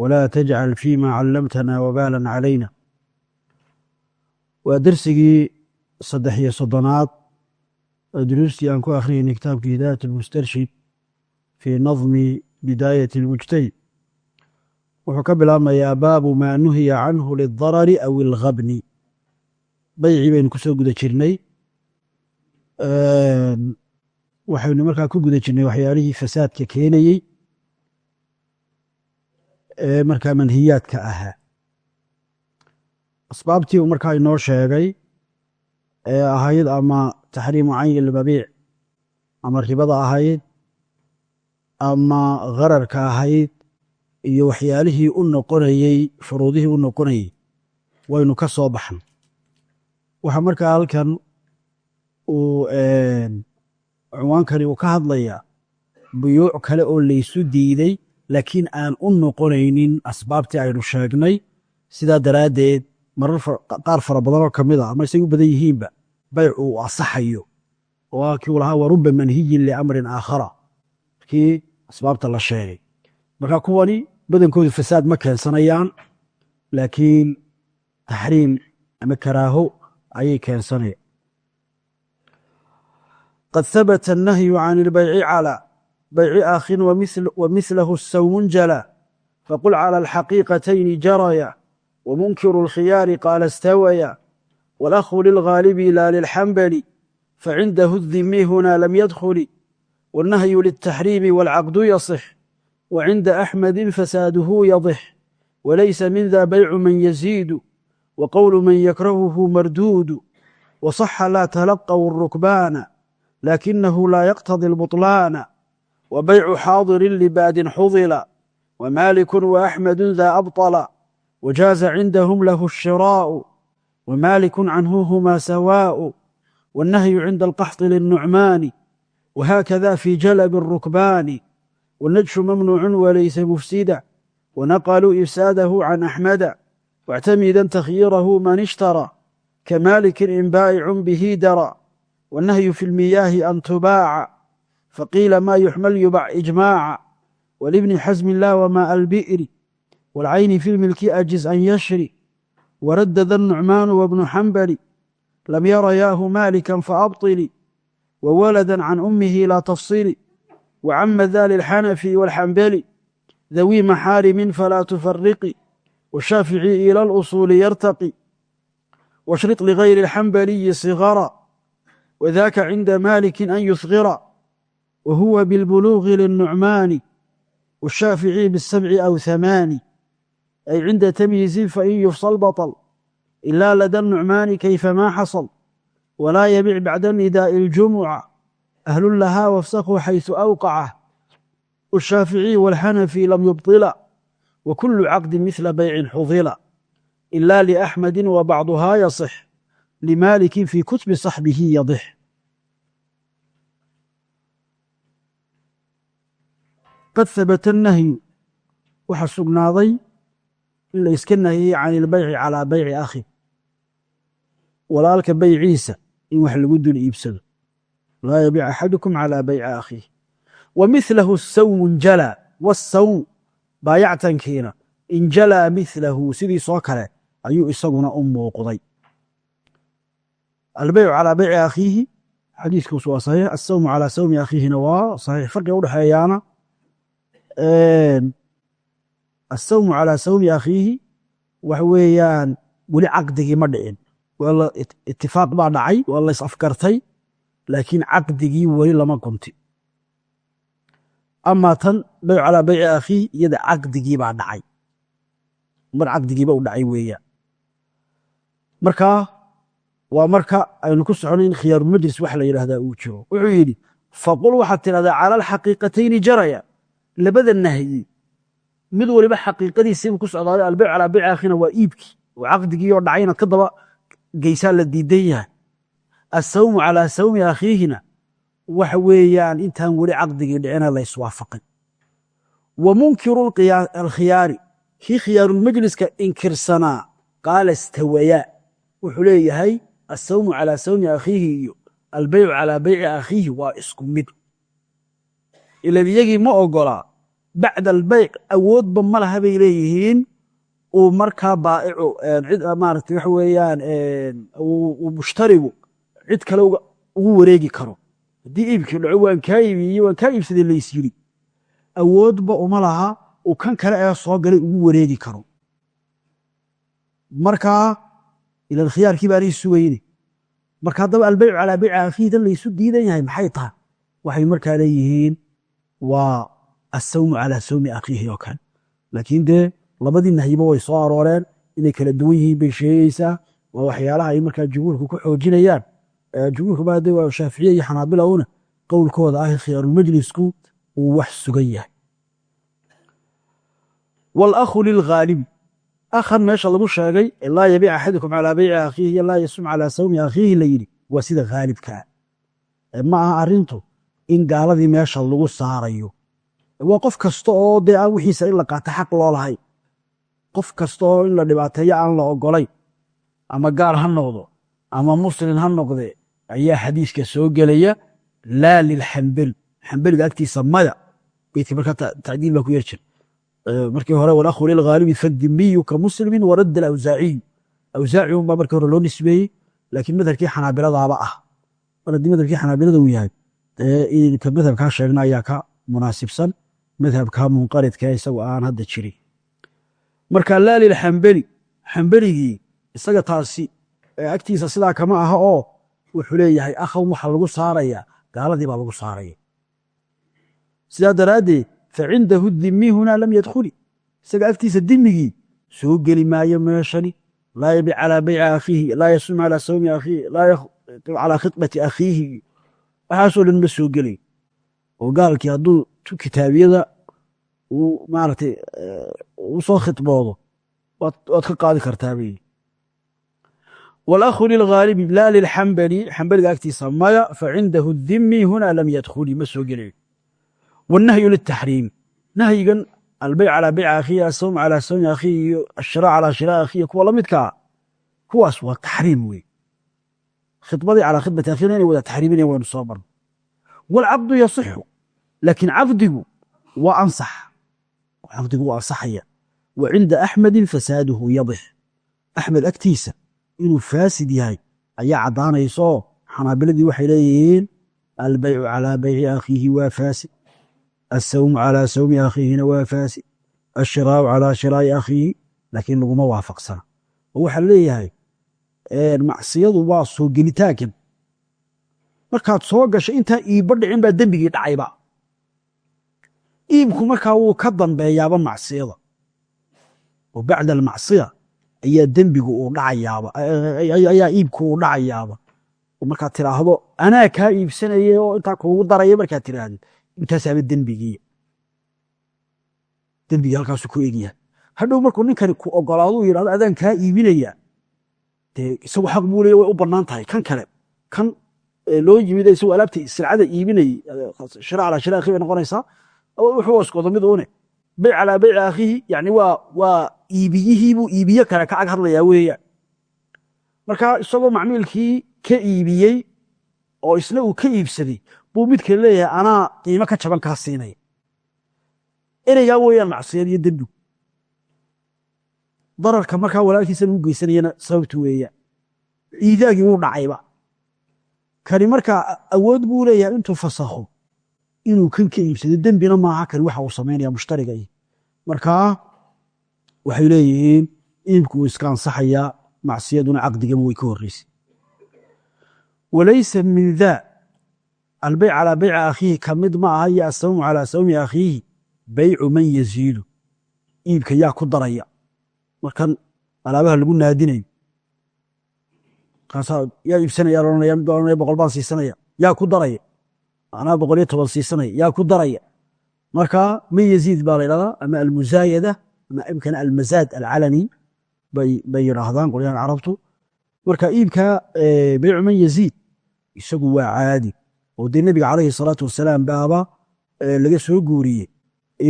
ولا تجعل fiima callamtana wabaalan calayna waa dersigii saddex iyo soddonaad oo duruustii aan ku akhriyeyna kitaabkii hidaayat almustarshid fii nadmi bidaayati almujtahid wuxuu ka bilaabmayaa baabu maa nuhiya canhu lidarari aw ilkhabni baycii baynu ku soo guda jirnay waxaynu markaa ku guda jirnay waxyaalihii fasaadka keenayey ee markaa manhiyaadka ahaa. Asbaabtii uu markaa inoo sheegay ee ahayd ama taxriimu cayn ilmabiic ama ribada ahayd ama ghararka ahayd iyo waxyaalihii u noqonayey shuruudihii u noqonayey waynu ka soo baxnay. Waxaa markaa halkan uu cunwaankani uu ka hadlayaa buyuuc kale oo laysu diiday laakiin aan u noqonaynin asbaabtii aynu sheegnay sidaa daraaddeed marar qaar fara badanoo ka mid a ama isay u badan yihiinba bayc uu asaxayo. Oo uu lahaa wa ruba manhiyin liamrin aakhara. Kii asbaabta la sheegay. Marka kuwani badankoodu fasaad ma keensanayaan laakiin taxriim ama karaaho ayay keensanayaan. Qad habata annahyu can ilbayci calى bayci aakhin wamiثlahu sawmun jala faqul calى alxaqiiqatayni jaraya ومنكر الخيار قال استويا والأخ للغالب لا للحنبل فعنده الذمي هنا لم يدخل والنهي للتحريم والعقد يصح وعند أحمد فساده يضح وليس من ذا بيع من يزيد وقول من يكرهه مردود وصح لا تلقوا الركبان لكنه لا يقتضي البطلان وبيع حاضر لباد حضل ومالك وأحمد ذا أبطل وجاز عندهم له الشراء ومالك عنه هما سواء والنهي عند القحط للنعمان وهكذا في جلب الركبان والنجش ممنوع وليس مفسدا ونقلوا إفساده عن أحمد واعتمدا تخييره من اشترى كمالك إن بائع به درى والنهي في المياه أن تباع فقيل ما يحمل يبع إجماعا ولابن حزم لا وماء البئر والعين في الملك أجز أن يشري ورد ذا النعمان وابن حنبل لم يرياه مالكا فأبطل وولدا عن أمه لا تفصل وعم ذا للحنفي والحنبل ذوي محارم فلا تفرق والشافعي إلى الأصول يرتقي واشرط لغير الحنبلي صغرا وذاك عند مالك أن يصغر وهو بالبلوغ للنعمان والشافعي بالسبع أو ثمان أي عند تمييز فإن يفصل بطل إلا لدى النعمان كيفما حصل ولا يبيع بعد النداء الجمعة أهل لها وافسخوا حيث أوقعه والشافعي والحنفي لم يبطلا وكل عقد مثل بيع حضل إلا لأحمد وبعضها يصح لمالك في كتب صحبه يضح qad habata nahyu waxaa sugnaaday in la iska nahiyey can ilbayci calaa bayci akhi walaalka bayciisa in wax lagu dul iibsado. Laa yabiic axadukum calaa bayci akhiih wa milahu sawu injalaa baayactankiina injalaa milahu sidiisoo kale ayuu isaguna u muuqday. Albaycu calaa bayci akhiihi xadiikiisu waa saxiix asawmu calaa sawmi akhiihina waa saxiix. Farqiga udhexeeyaana asawmu calaa sawmi akhiihi waxa weeyaan weli caqdigii ma dhicin. Itifaaq baa dhacay waa la is afgartay laakiin caqdigii weli lama gunti. Amaa tan bayc calaa bayci akhiihi iyada caqdigii baa dhacay. Mar caqdigiiba u dhacay weeyaan. Markaa waa marka aynu ku soconay in khiyaarumajlis wax la yidhaahdaa uu jiro. Wuxuu yidhi faqul waxaad tidhahdaa cala alxaqiiqatayni jaraya labada nahyi mid waliba xaqiiqadiisiibuu ku socdaaday albeyc calaa beyc akhina waa iibkii. Oo caqdigii oo dhacay inaad ka daba geysaa la diidan yahay. Asawmu calaa sawmi akhiihina waxa weeyaan intaan weli caqdigii dhicina la iswaafaqin. Wa munkiru alkhiyaari kii khiyaarulmajliska inkirsanaa qaala stawayaa wuxuu leeyahay asawmu calaa sawmi akhiihi iyo albeycu calaa beyci akhiihi waa isku mid. Ilan iyagii ma ogolaa bacda albeyc awoodba ma laha bay leeyihiin. Uu markaa baaicu cid maarata waxa weeyaan mushtarigu cid kale ugu wareegi karo. Haddii iibkii dhaco waan kaa iibiye waan kaa iibsaday lays yiri awoodba uma laha uu kan kale ee soo galay ugu wareegi karo. Markaa ilan khiyaarkii baanay sugayne marka haddaba albeycu calaa dan laysu diidan yahay maxay tahay? Waxay markaa leeyihiin waa asawmu calaa sawmi akhiihi oo kale laakiin dee labadii nahyiba way soo arooreen inay kala duwan yihiin bay sheegaysaa waa waxyaalaha ay markaa jumhuurku ku xoojinayaan jumhuurku ba de waa shaaficiya iyo xanaabila una qowlkooda ah khiyaarulmajlisku uu wax sugan yahay wاlakhu lilghaalibi akhan meesha lagu sheegay laa yabiic axadukum calaa beyci akhiihi laa yasum calaa sawmi akhiihi la yidhi waa sida khaalibkaa ma aha arintu in gaaladii meesha lagu saarayo waa qof kasta oo dee aan wixiisa in la qaato xaq loo lahayn qof kasta oo in la dhibaateeyo aan la ogolayn ama gaal ha noqdo ama muslim ha noqde ayaa xadiiska soo gelaya laa lilxambeli xambeliga agtiisa maya. Beydkii markaa tacdiil baa ku yar jir. Markii hore walakhu lilghaalibi fadimiyu ka muslimin waradda alawsaaciyu awsaaci unbaa markii hore loo nisbeeyey laakiin madhabkii xanaabiladaaba ah. Mar haddii madhabkii xanaabilada yahay ka madhabkaa sheegna ayaa ka munaasibsan madhabka munqaridka isagu aan hadda jirin. Marka laa lilxambeli xambeligii isaga taasi agtiisa sidaa kama aha oo wuxuu leeyahay akhan waxa lagu saaraya gaaladii baa lagu saaraya. Sidaa daraaddeed facindahu dimi hunaa lam yadkhuli. Isaga agtiisa dimigii soo geli maayo meeshani. Laa yabic calaa beyci akhiihi laa yasum calaa sawmi akhiihi laa calaa khidbati akhiihi. Waxaasoo dhan ma soo gelay oo gaalkii hadduu tu kitaabiyada uu maaragtay u soo khidboodo waad ka qaadi kartaa bay wاlakhu lilghaalibi laa lilxambali xambaliga agtiisa maya facindahu dimi hunaa lam yadkhuli ma soo gelay wالnahyu lلtaxriim nahyigan albeyc calaa beyc akhiihi asawm calaa sawmi akhiihi iyo ashira calaa shira akhiihi kuwa la midkaa kuwaas waa taxriim wey khidbadii calaa khidbati akhiina inay wada taxriiminaya waynu soo marno wاlcaqdu yasixu laakiin caqdigu waa ansax caqdigu waa ansaxaya wa cinda axmedin fasaaduhu yadix axmed agtiisa inuu faasid yahay ayaa caddaanaysaoo xanaabiladii waxay leeyihiin albeycu calaa beyci akhiihi waa faasid. Asawmu calaa sawmi akhiihina waa faasid. Ashiraau calaa shiraa'i akhiihi. Laakiin laguma waafaqsana. Oo waxaa leeyahay macsiyadu waa soo gelitaankan markaad soo gashay intaa iibba dhicin baa dembigii dhacayba iibku markaa wuu ka dambeeyaaba macsiyada oo bacda almacsiya ayaa dembigu uu dhacayaaba ayaa iibku uu dhacayaaba. Oo markaad tiraahdo anaa kaa iibsanaya oo intaa kuugu daraya markaad tiraahdeed intaasaaba dembigii dembigii halkaasu ku egyahay hadhow markuu ninkani ku ogolaaduu yidhahdo adaan kaa iibinaya dee isagu xaq buu leeya way u bannaan tahay. Kan kale kan loo yimid isagoo alaabta silcada shira calaa shira bay noqonaysaa wuxuu waskoodo mid une beyc calaa beyci akhiihi yani waa iibiyihiibuu iibiye kale ka ag hadlayaa weeyaan marka isagoo macmiilkii ka iibiyey oo isna uu ka iibsaday buu mid kale leeyahay anaa qiimo ka jaban kaa siinaya. Ereygaa weeyaan macsiyad iyo dembigu dararka markaa walaalkiisa lagu geysanayana sababtu weeyaan iidaagii wuu dhacayba. Kani markaa awood buu leeyahay intuu fasakho inuu kan ka iibsado dembina maaha kani waxa uu samaynaya mushtariga markaa waxay leeyihiin iibku uu iska ansaxayaa macsiyaduna caqdigaba way ka horreysay. Walaysa min daa albeyc calaa beyci akhiihi ka mid ma aha iyo asawmu calaa sawmi akhiihi beycu man yaziidu iibka yaa ku daraya. Markan alaabaha lagu naadinayo yaa iibsanaya loodhanaya mid baa boqol baan siisanaya yaa ku daraya anaa boqol iyo toban siisanaya yaa ku daraya marka man yaziid baa la ydhahdaa ama almuzaayada ama imkana almazaad alcalani bay yidhaahdaan qolyahan carabtu. Marka iibka beycu man yaziid isagu waa caadi oo dee nebiga calayhi salaatu wasalaam baaba laga soo guuriyey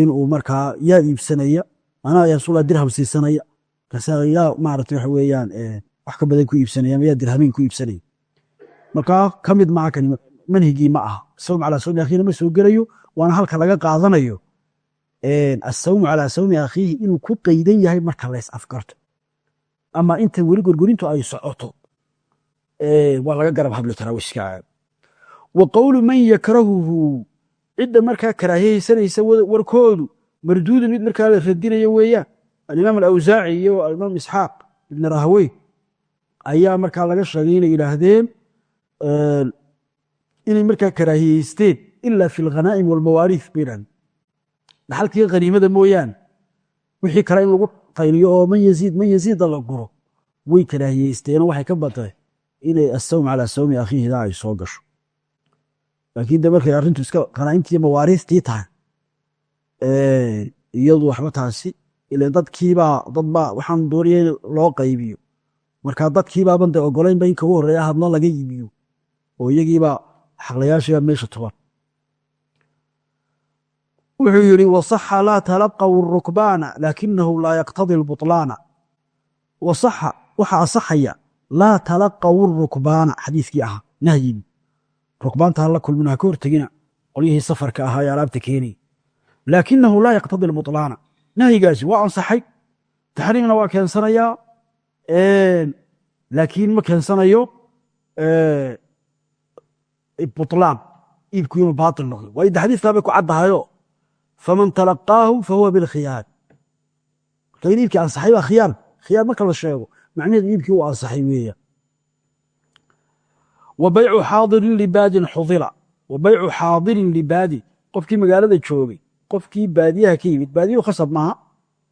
inuu markaa yaa iibsanaya anaa yaa rasuullah dirham siisanaya yaa maarata waxa weeyaan wax ka badan ku iibsanaya ama yaa dirhamiin ku iibsanaya. Markaa ka mid maaha kani manhigii ma aha. Asawm calaa sawmi akhiina ma soo gelayo waana halka laga qaadanayo. Asawmu calaa sawmi akhiihi inuu ku qeydan yahay marka lays afgarto. Ama inta weli gorgorintu ay socoto. Waa laga garab hablo taraawiska. Wa qowlu man yakrahuhu cidda markaa karaahiyeysanaysa warkoodu marduudun mid markaa la radinaya weeyaan alimaam alawsaaci iyo alimaam isxaaq ibn rahwey ayaa markaa laga sheegay inay yidhaahdeen inay markaa karaahiyeysteen ila fi alghanaa'im walmawaariif bay yidhahdeen dhaxalkii khaniimada mooyaane wixii kale in lagu tayliyo oo man yaziid man yaziida la guro way karaahiyeysteenoo waxay ka batay inay asawm calaa sawmi akhiihida ay soo gasho. Laakiin de markay arrintu iska qanaa'intii mawaariiftii tahay iyadu waxba taasi ila dadkiibaa dadbaa waxaan doonaya loo qaybiyo. Marka dadkiibaaban de ogolaynba in kagu horreeya hadlo laga iibiyo. Oo iyagiibaa xaqlayaashiiba meesha tuban. Wuxuu yidhi wasaxa laa talaqaw rukbaana laakinahu laa yaqtadi lbutlaana wasaxa waxa asaxaya laa talaqaw rukbaana xadiiskii ahaa nahyigi rukbaanta hala kulmina ha ka hortegina qolyihii safarka ahaa ee alaabta keenaya laakinahu laa yaqtadi lbutlaana nahyigaasi waa ansaxay taxriimna waa keensanayaa laakiin ma keensanayo butlaan iibku inuu baatil noqdo. Waayo de xadiiskaa bay ku caddahayo faman talaqaahu fahuwa bilkhiyaar. Marka in iibkii ansaxay baa khiyaar. Khiyaar marka la sheego macnaheedu iibkii uu ansaxay weeya wa baycu xaadirin libaadin xudila. Wa baycu xaadirin libaadi qofkii magaalada joogay qofkii baadiyaha ka yimid baadiyuhu khasab maaha.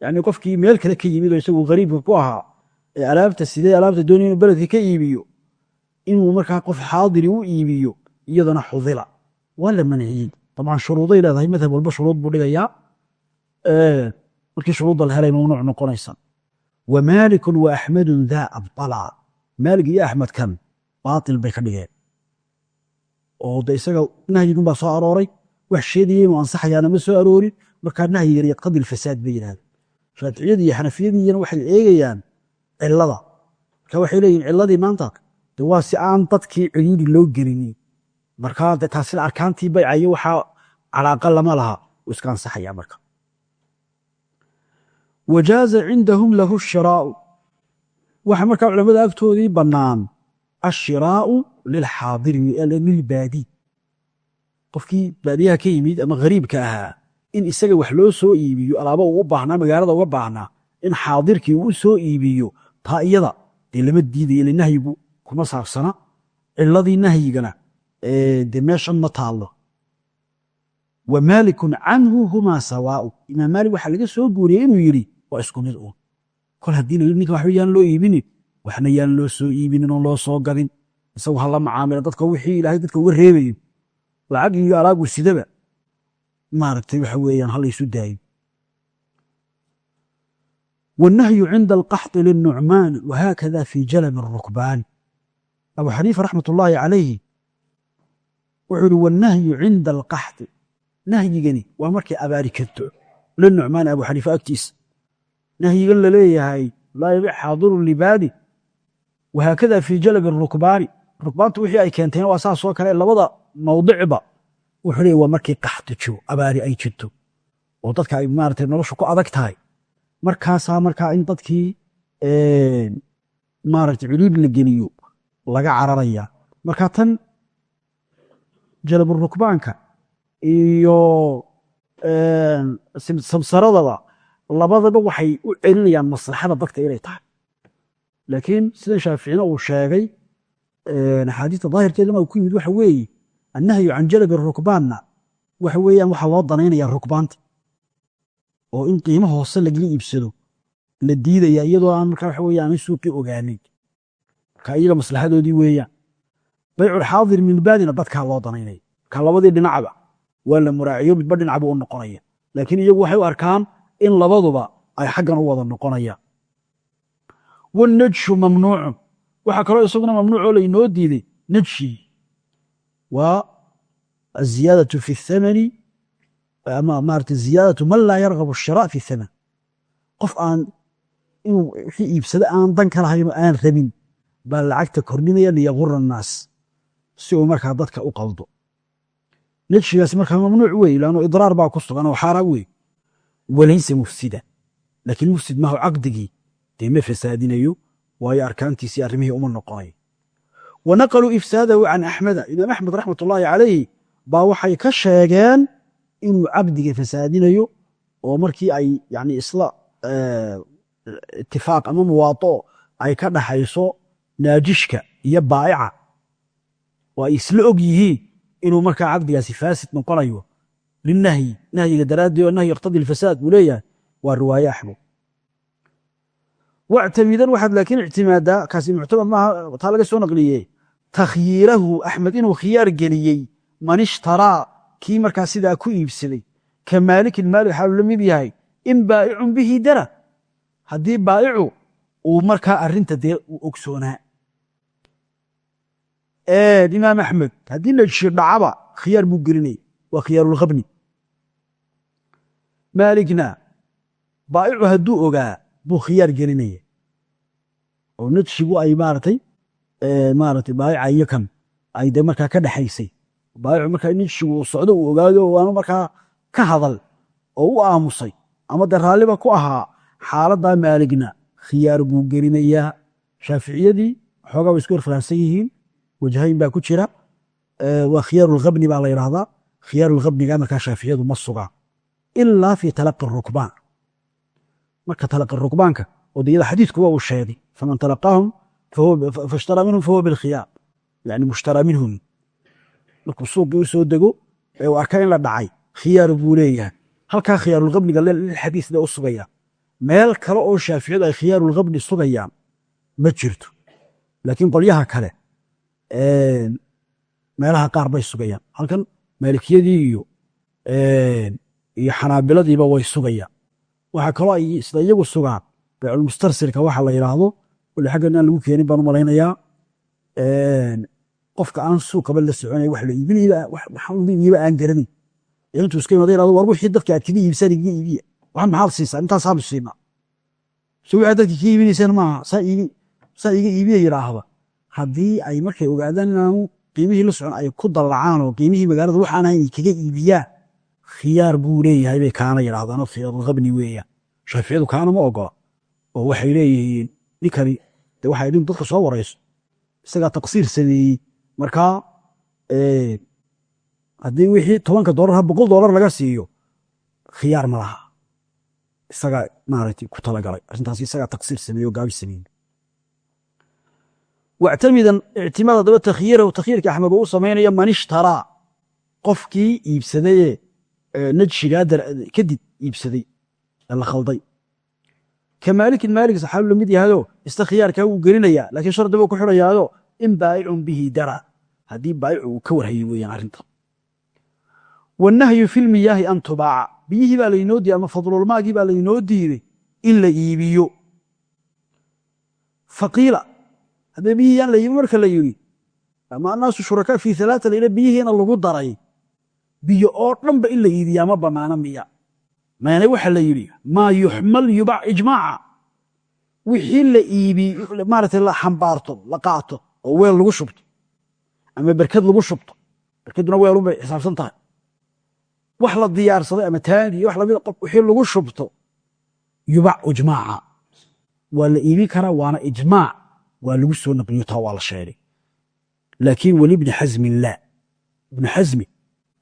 Yani qofkii meel kale ka yimid oo isagu gariibka ku ahaa ee alaabta sidee alaabta u iibiyo iyadana xudila. Waa la manciyey dabcan shuruuday leedahay madhab walba shuruud buu dhigayaa. Markii shuruudda la helay mamnuuc noqonaysa wa maalikun wa axmedun daa abdala. Maalig iyo axmed kan baatil bay ka dhigeen. Oo de isaga nahyigun baa soo arooray. Wax sheedaya inuu ansaxayaana ma soo aroorin. Markaa nahyigan yaqtadi lfasaad bay yidhahdeen shaaficiyadii iyo xanafiyadiiyana waxay eegayaan cilada marka waxay leeyihiin ciladii maanta de waa si aan dadkii ciriiri loo gelinin markaa de taasina arkaantii baycayo waxaa calaaqa lama laha uu iska ansaxaya marka. Wajaaza cindahum lahu shiraau. Waxa markaa culamada agtoodii bannaan ashiraau lilxaadiri lilbaadi qofkii baadiyaha ka yimid ama gariibka ahaa in isaga wax loo soo iibiyo alaaba ugu baahnaa magaalada uga baahnaa in xaadirkii uu soo iibiyo taa iyada dee lama diidaya ile nahyigu kuma saabsana. Ciladii nahyigana de meeshan ma taallo wa maalikun canhu humaa sawaau imaam maalik waxaa laga soo guuriyey inuu yidhi waa isku mid uun kol haddii la yidhi ninka waxba yaan loo iibinin waxna yaan loo soo iibinin oo loo soo gadin isagu hala macaamila dadka wixii ilaahay dadka uga reebayo lacag iyo alaagu sidaba maaragtay waxa weeyaan halaysu daayo والنهي عند القحط للنعمان وهكذا في جلب الركبان أبو wuxuu hi wanahyu cinda alqaxdi nahyigani waa markay abaari karto. La nucmaan abu xaniifa agtiisa nahyigan la leeyahay laa yabic xaadiru libaadi wahaakada fii jalabi rukbaani. Rukbaantu wixii ay keenteen waa saas oo kale labada mawdicba wuxuu leey waa markii qaxdi jiro abaari ay jirto. Oo dadka ay maarata noloshu ku adag tahay. Markaasaa markaa in dadkii maarata cuduud la geliyo laga cararaya markaa tan jalaburukbaanka iyo samsaradaba labadaba waxay u celinayaan maslaxada dadka inay tahay. Laakiin sida shaaficina uu sheegay axaadiista daahirkeedana uu ku yimid waxa weeye annahyu can jalabi rukbaanna waxa weeyaan waxaa loo danaynaya rukbaanta. Oo in qiimo hoose lagala iibsado la diidaya iyadoo aan markaa waxa weeye aanay suuqii ogaanin marka iyaga maslaxadoodii weeyaan baycul xaadir min baadina dadkaa loo danaynaya marka labadii dhinacba waa la muraaciyo midba dhinac buu u noqonaya. Laakiin iyagu waxay u arkaan in labaduba ay xaggan u wada noqonayaan wanajshu mamnuucun. Waxaa kaloo isaguna mamnuucoo laynoo diiday najshii waa aziyaadatu fi thamani ama maarata ziyaadatu man laa yargabu ashira fi thaman. Qof aan inuu wixii iibsado aan dan ka lahayn aan rabin baa lacagta kordhinaya liyagura annaas si uu markaa dadka u qaldo najshigaasi markaa mamnuuc weeye laannu idraar baa ku sugan oo xaaraan weeye walaysa mufsida. Laakiin mufsid maahu caqdigii. Dee ma fasaadinayo? Waayo arkaantiisii arrimihii uma noqonayo wa naqaluu ifsaadahu can axmeda. Imaam axmed raxmat ullaahi calayhi baa waxay ka sheegeen inuu cabdiga fasaadinayo oo markii ay yani isla itifaaq ama muwaado ay ka dhaxayso naajishka iyo baa'ica oo isla og yihiin inuu markaa caqdigaasi faasid noqonayo. Linahyi nahyiga daraaddii oo nahyi iqtadi alfasaad buu leeyahay waa riwaaye axmed. Wactamidan waxaad laakiin ictimaadaa kaasi muctamad maaha taa laga soo naqliye takhyiirahu axmed inuu khiyaar geliyey man ishtaraa kii markaa sidaa ku iibsaday. Ka maalikin maalik xaalu la mid yahay in baa'icun bihi dara. Haddii baa'icu uu markaa arrinta dee ogsoonaa imaam axmed haddii la jir dhacaba khiyaar buu gelinaya waa khiyaarulkhabni maaligna baa'icu hadduu ogaa buu khiyaar gelinaya oo nadshigu ay maaratay maaratay baa'ica iyo kan ay dee markaa ka dhexaysay baa'icu markaa nadshigu uu socdo uu ogaado waanu markaa ka hadal oo u aamusay. Ama dee raalliba ku ahaa xaaladdaa maaligna khiyaar buu gelinayaa. Shaaficiyadii xoogaa way isku horfaraansan yihiin wajhayn baa ku jira waa khiyaarulkhabni baa la yidhaahdaa khiyaarulkhabniga markaa shaaficiyadu ma sugaa ilaa fi talaqi rukbaan marka talaqi rukbaanka oo diyada xadiidkuba uu sheegay faman talaqaahum fashtara minhum fahuwa bilkhiyaar yani mushtara minhum markuu suuqii u soo dego ee uu arka in la dhacay khiyaar buu leeyahay halkaa khiyaarulkhabniga lilxadiisna u sugaya meel kale oo shaaficiyadu ay khiyaarulkhabni sugayaan ma jirto laakiin qolyaha kale meelaha qaar bay sugayaan. Halkan maalikiyadii iyo iyo xanaabiladiiba way sugayaan. Waxaa kaloo ay isla iyagu sugaan bayculmustarsilka waxa la yidhaahdo wali xaggan aan lagu keenin baan u malaynayaa. Qofka aan suuqaba la soconaya wax la waxba aan garanin. Intuu iska imada yidhahdo war wixii dadka aad kaga iibsan iga iibiya. Waxaan maxaad siisaa? Intaasaanu siinaa so wixii dadka kaga iibinaysaan maaha saa iga iibiya yidhaahda haddii ay markay ogaadaan inaanu qiimihii la socon ay ku dallacaan oo qiimihii magaalada waxaan ahayn ay kaga iibiyaan khiyaar buu leeyahay bay kaana yidhahdaan oo khiyaarulkhabni weeyaan shaaficiyadu kaana ma ogola oo waxay leeyihiin ninkani de waxay dhin dadka soo warayso isagaa taqsiir sameeyey. Markaa haddii wixii tobanka doolar ha boqol doolar laga siiyo khiyaar ma laha. Isagaa maaragtay ku talagalay arrintaas isagaa taqsiir sameeye oo gaabi sameeyey wactamidan ictimaad haddaba takhyiirahu takhyiirka axmed uu u samaynaya man ishtaraa qofkii iibsadayee najshigaa kadib iibsaday la khalday ka maalikin maalik saxaabu la mid yahayoo ista khiyaarkaa wuu gelinayaa laakiin shardi buu ku xidhayaado in baa'icun bihi dara haddii baa'icu uu ka warhayay weeyaan arrinta wanahyu filmiyaahi an tubaaca biyihii baa laynoo diiday ama fadlulmaagii baa in la iibiyo haddee biyihii aan la iibin marka la yidhi ama annaasu shurakaa fii alaaa layla biyihiina lagu daray biyo oo dhanba in la iibiyaa ma miya. Maane waxa la yidhi maa yuxmal yubac ijmaaca. Wixii la iibi maarata la xambaarto la qaato oo weel lagu shubto ama berkad lagu shubto. Berkaduna weelun xisaabsan tahay. Wax la diyaarsaday ama taani wax lamida qof wixii lagu shubto yubac ijmaaca. Waa la iibin karaa waana ijmaac waa lagu soo naqliyo taa waa la. Sheegay laakiin weli ibni xasmin laa ibnu xasmi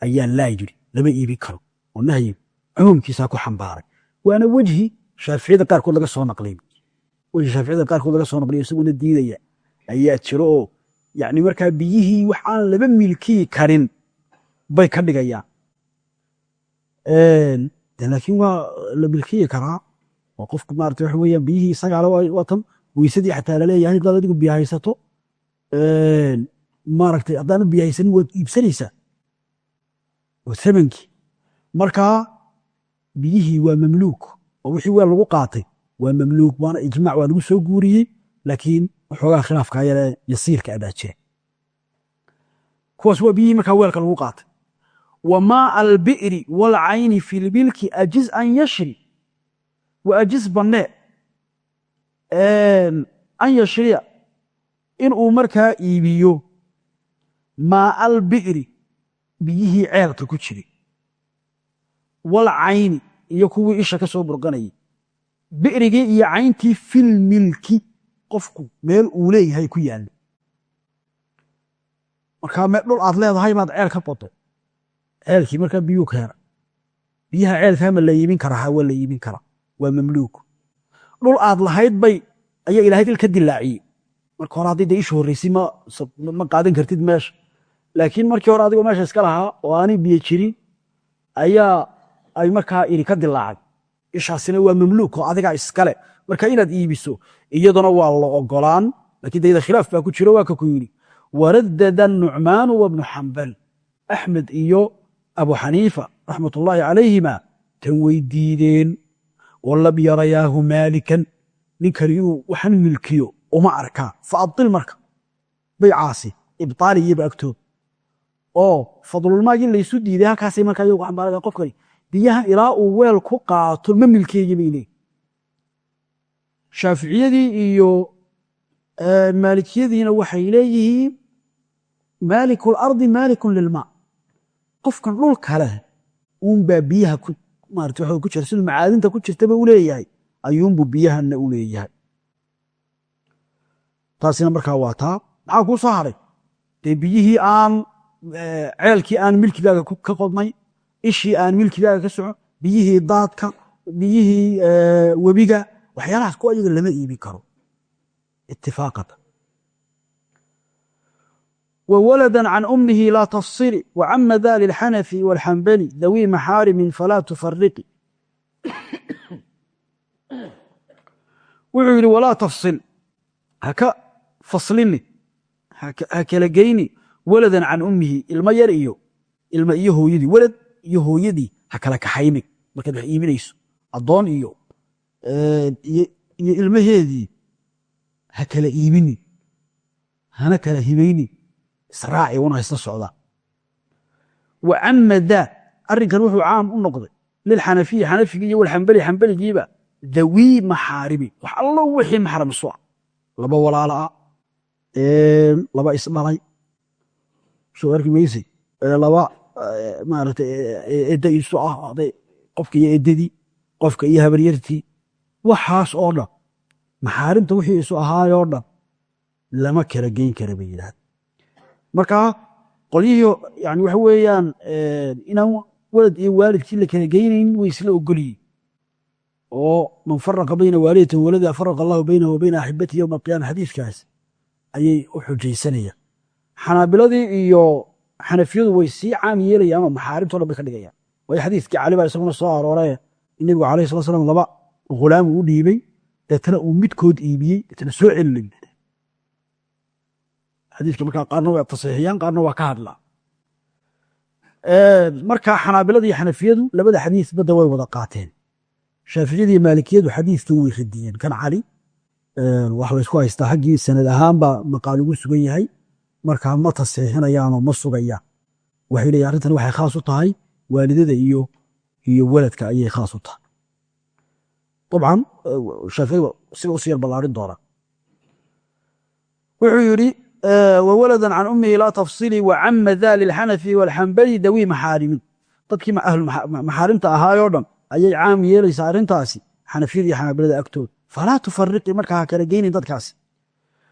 ayaa laa yidhi lama iibin karo oo nahyi cumuumkiisaa ku xambaaray waana wejhi shaaficiyada qaarkood laga soo naqlay wejhi shaaficiyada qaarkood laga soo naqliyo isaguna diidaya ayaa jiro oo yani markaa biyihii wax aan laba milkii karin bay ka dhigayaan laakiin waa la milkiyi karaa oo qofku maarata waxa weeyaan biyihii isagaale waa tan weysadii xataa la leeyahay haddaad adigu biyo haysato maaragtay haddaana biyo haysanin waad iibsanaysaa? Oo thamankii markaa biyihii waa mamluuk oo wixii weel lagu qaatay waa mamluuk waana ijmaac waa lagu soo guuriyey laakiin waxoogaa khilaafkaa yare yasiirka abaa jira kuwaas waa biyihii markaa weelka lagu qaatay. Wa maa albi'ri walcayni fi lmilki ajiz an yashri wa ajiz bannee an yashriya inuu markaa iibiyo maa albi'ri biyihii ceelka ku jiray walcayni iyo kuwii isha ka soo burqanayay. Bi'rigii iyo cayntii filmilki qofku meel uu leeyahay ku yaalla markaa me dhul aad leedahay baad ceel ka boday ceelkii markaa biyuu keena biyaha ceelkaa ma la yiibin karaa waa la yiibin karaa waa mamluuk dhul aad lahayd bay ayaa ilahay dil ka dilaaciyey. Marka hore haddii dee isha horraysay ma qaadan kartid meesha laakiin markii hore adigoo meesha iska lahaa oo aanay biyo jirin ayaa ay markaa iri ka dilaacay. Ishaasina waa mamluuk oo adigaa iskale marka inaad iibiso iyaduna waa la ogolaan lakiin dayda khilaaf baa ku jiro waa ka ku yidhi waraddada nucmaanu wabnu xambal axmed iyo abu xaniifa raxmatullaahi calayhima tan way diideen walam yarayaahu maalikan ninkani inuu waxan milkiyo uma arkaa fa abdil marka baycaasi ibaaliyaba agtood oo fadlulmaagii laysu diiday halkaasay markaa iyagu xambaaraga qofkani biyahan ilaa uu weel ku qaato ma milkeeya bay leeyihiin shaaficiyadii iyo maalikiyadiina waxay leeyihiin maaliku lardi maalikun lilmaa qofkan dhul kale uunbaa biyaha ku siduu macaadinta ku jirtaba u leeyahay ayuunbuu biyahanna u leeyahay. Taasina markaa waa taa. Maxaa kuu soo haray? Dee biyihii aan ceelkii aan milkigaaga ka qodnay ishii aan milkigaaga ka soco biyihii daadka biyihii webiga waxyaalahaas kuwa ayaga lama iibin karo. Itifaaqatan وولدا عن أمه لا tafsiri wacama da lilxanafi wاlxambali dawi maxaarimin falaa tufariqi wuxuu yidhi walaa tafsil haka faslini ha kala geyni waladan can ummihi ilmo yar iyo ilma iyo hooyadii walad iyo hooyadii ha kala kaxayni. Markaad wax iibinayso addoon iyo iyo ilmaheedii ha kala iibini hana kala hibayni israaci una isla socdaa wa cama daa arrinkan wuxuu caam u noqday. Lilxanafiyi xanafigii iyo walxambali xambaligiiba dawii maxaarimi wax allo wixii maxram isu ah laba walaalaah laba isdhalay. Soo arki mayse laba maarata edda isu ah qofka iyo eddadii qofka iyo habaryartii. Waxaas oo dhan maxaarimta wixii isu ahaayoo dhan lama kala geyn kara bay yidhahda marka qolyihii yani waxa weeyaan inaan walad iyo waalidkii la kala geynayn way isla ogolyihin oo man faraqa bayna waalidatin walada faraqa allahu baynahu wa bayna axibatihi yowma alqiyama xadiiskaas ayay u xujaysanayaan. Xanaabiladii iyo xanafiyadu way sii caam yeelayaan oo maxaarimto dhan bay ka dhigayaan. Waayo xadiiskii cali baa isaguna soo arooree in nebigu alayh sala slam laba ghulaam uu dhiibey deetana uu midkood iibiyey deetana soo celin xadiiska markaa qaarna waa tasiixiyaan qaarna waa ka hadlaa marka xanaabilada xanafiyadu labada xadiis badda way wada qaateen. Shaaficiyada iyo maalikiyadu xadiiskan way radiyeen kan cali wax laysku haystaa xaggii sanad ahaan maqaal ugu sugan yahay. Markaa ma tasiixinayaanoo ma sugayaan. Waxay leeyihiin arrintan waxay khaas u tahay waalidada iyo iyo waladka ayay khaas u tahay. Dabcan shaaficiyada sida usi yar ballaarin doonaa wuxuu yidhi wwalada can umihi laa tafsilii wacama da lilxanafi walxambali dawii maxaarimin dadkii maxaarimta ahaayoo dhan ayay caam yeelaysaa arrintaasi xanafiyada iyo xanaabilada agtooda falaa tufariqi markaa ha kala geynin dadkaasi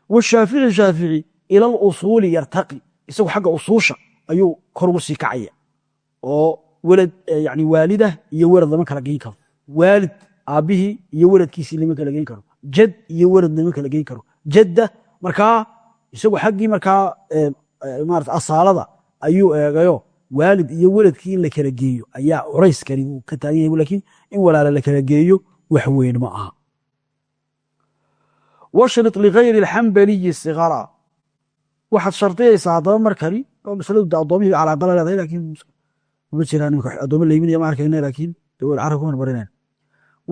washaafici shaafici ila alusuuli yartaqi isagu xagga usuusha ayuu kor ugu sii kacaya oo welad yani waalidah iyo welad lama kala geyn karo waalid aabbihii iyo weladkiisii lama kala geyn karo jad iyo isagu xaggii markaa maarata asaalada ayuu eegayo waalid iyo weladkii in la kala geeyo ayaa curayskani uu ka taagan yahay laakiin in walaala la kala geeyo wax weyn ma aha. Washrit ligayri alxambaliyi sigara waxaad shardiyaysaa haddaba markani oo masaladu de addoomihii calaaqala leedahay laakiin ma jiraan addooma layminaya ma arkayna laakiin dawal carab kuma barinayna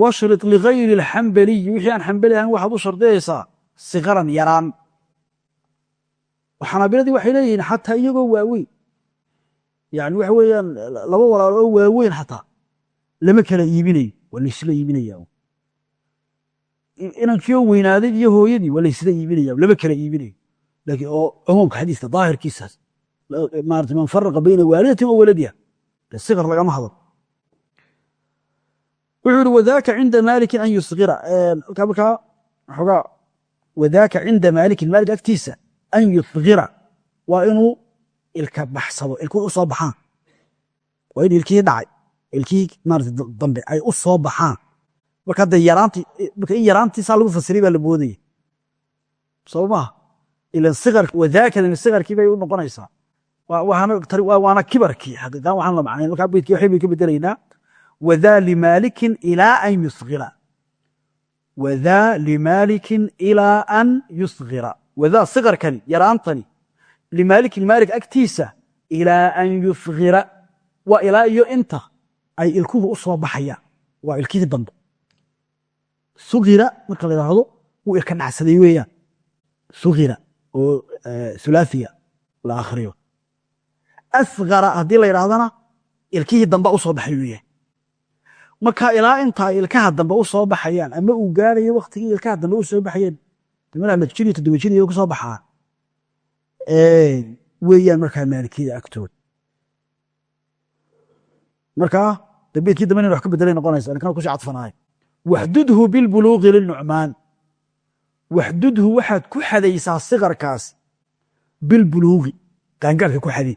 washrit ligayri alxambaliyi wixii aan xambali ahayn waxaad u shardiyaysaa sikaran yaraan xanaabiladii waxay leeyihiin xataa iyagoo waaweyn. Yani waxa weeyaan laba walaalo oo waaweyn xataa lama kala iibinayo waa laysla iibinaya inankiioo weynaaday iyo hooyadii waa laysla iibinaya lama kala iibinayo laakiin oo cumuumka xadiiska daahirkiisaas maarata man faraqa bayna waalidatin wa waladiha de lagama hadlo. Wuxuu yihi wadaaka cinda maalikin an yusgira. Markaa wadaaka cinda maalikin maalik agtiisa an yusgira waa inuu ilka baxsado ilkuhu u soo baxaan waa in ilkihii dhacay ilkihii maarata dambe ay u soo baxaan marka hadda yaraantii marka in yaraantiisaa lagu fasiray baa la moodaya soo maaha ilan sikar wadaakadani sikarkii bay u noqonaysaa waana kibarkii xaqiiqan waxaan la macnayn markaa beydkii waxay bay ka bedelaynaa wadaa limaalikin ilaa an yusgira wadaa limaalikin wadaa sikarkani yaraantani limaalikin maalik agtiisa ilaa an yusgira waa ilaa iyo inta ay ilkuhu u soo baxayaan waa ilkihii dambe sugira marka la yidhaahdo wuu ilka dhacsaday weeyaan sugira oo hulaafiga la akhriyo asgara haddii la yidhahdana ilkihii dambe u soo baxay weeyaan marka ilaa inta ay ilkaha dambe u soo dimana lix jir iyo toddoba jir weeyaan markaa maalikiyada agtooda markaa dambeedkii dambe ina wax ka bedelay noqonaysa ninkana ku sii cadfanaayo waxdudhu bilbuluuqi linucmaan waxdudhu waxaad ku xadaysaa sikarkaas bilbuluuqi. Qaangaarka ku xaday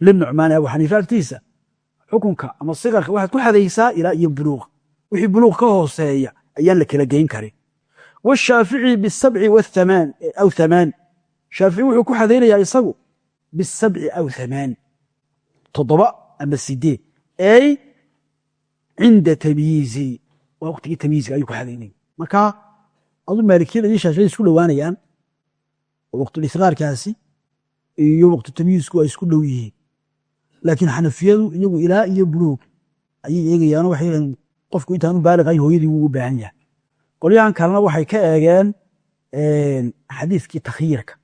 linucmaan abu xaniifa agtiisa. Xukunka ama sikarka waxaad ku xadaysaa ilaa iyo buluuq. Wixii buluuq ka hooseeya ayaan la kala geyn karin washaafici bisabci wahamaan aw hamaan shaafici wuxuu ku xadaynayaa isagu bisabci aw hamaan toddoba ama sideed ey cinda tamyiizi waa waqtigii tamyiizka ayuu ku xadaynaya marka adu maalikiyada iyo shaafiyada isku dhowaanayaan oo waqtulisraarkaasi iyo waqtu tamyiizku ay isku dhow yihiin laakiin xanafiyadu iyagu ilaa iyo buluug ayay eegayaano waxay qofku intaanu baaliq ahayn hooyadii wuu u baahan yahay qolyahan kalena waxay ka eegeen xadiiskii takhyiirka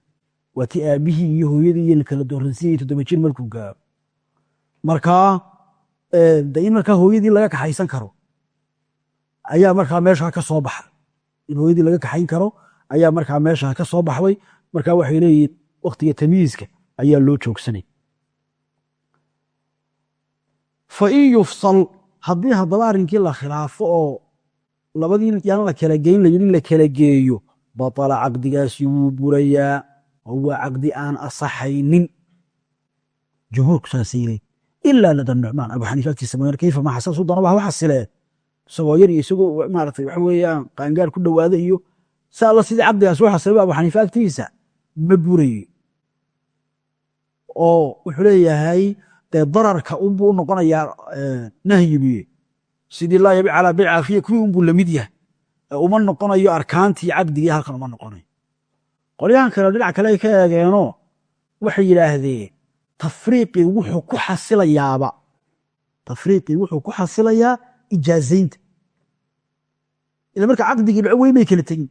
waa ti aabihii iyo hooyadii iyo lakala dooransiiyey toddoba jir markuu gaaro. Markaa de in markaa hooyadii laga kaxaysan karo ayaa markaa meesha ka soo baxa in hooyadii laga kaxayn karo ayaa markaa meesha ka soo baxday. Markaa waxay leeyihiin waktiga tamyiizka ayaa loo joogsanay. Fa in yufsal haddii haddaba arrinkii la khilaafo oo labadii yaan la kala geyn layidhi la kala geeyo batala caqdigaasi wuu burayaa oo waa caqdi aan asaxaynin. Jumhuurku saasay leeyihiin ilaa lada nucmaan abu xaniifa agtiisa mooyaane kayfa ma xasan sudan waa xasileen isagoo yar iyo isagoo maaragtay waxa weeyaan qaangaar ku dhowaada iyo sa alla sidii caqdigaas xasilay abu xaniifa agtiisa ma burayo. Oo wuxuu leeyahay dee dararka unbuu u noqonayaa nahyibiye sidii laa yabic calaa bayc afiya kuwii unbuu la mid yahay. Uma noqonayo arkaantii caqdigii halkan uma noqonayo qolyahan kale dhinac kale ay ka eegeenoo waxay yidhaahdeen tafriiqii wuxuu ku xasilayaaba. Tafriiqii wuxuu ku xasilayaa ijaazaynta. Ila marka caqdigii dhaco weyn bay kala tegin.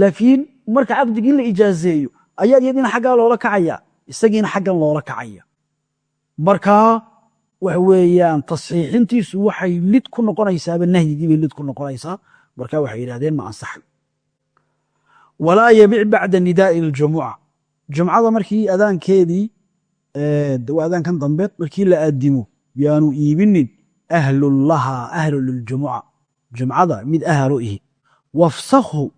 Laakiin marka caqdigii la ijaazeeyo ayaa iyadiina xaggaa loola kacaya isagiina xaggan loola kacaya markaa waxa weeyaan tasxiixintiisu waxay lid ku noqonaysaaba nahyigii lid ku noqonaysaa. Marka waxay yidhahdeen ma ansaxay walaa yabic bacda nidaa'i iljumuca jumcada markii adaankeedii waa adaankan dambe markii la aadimo yaanu iibinin ahlun lahaa jumcada mid ahalo ihi. Wafsakhu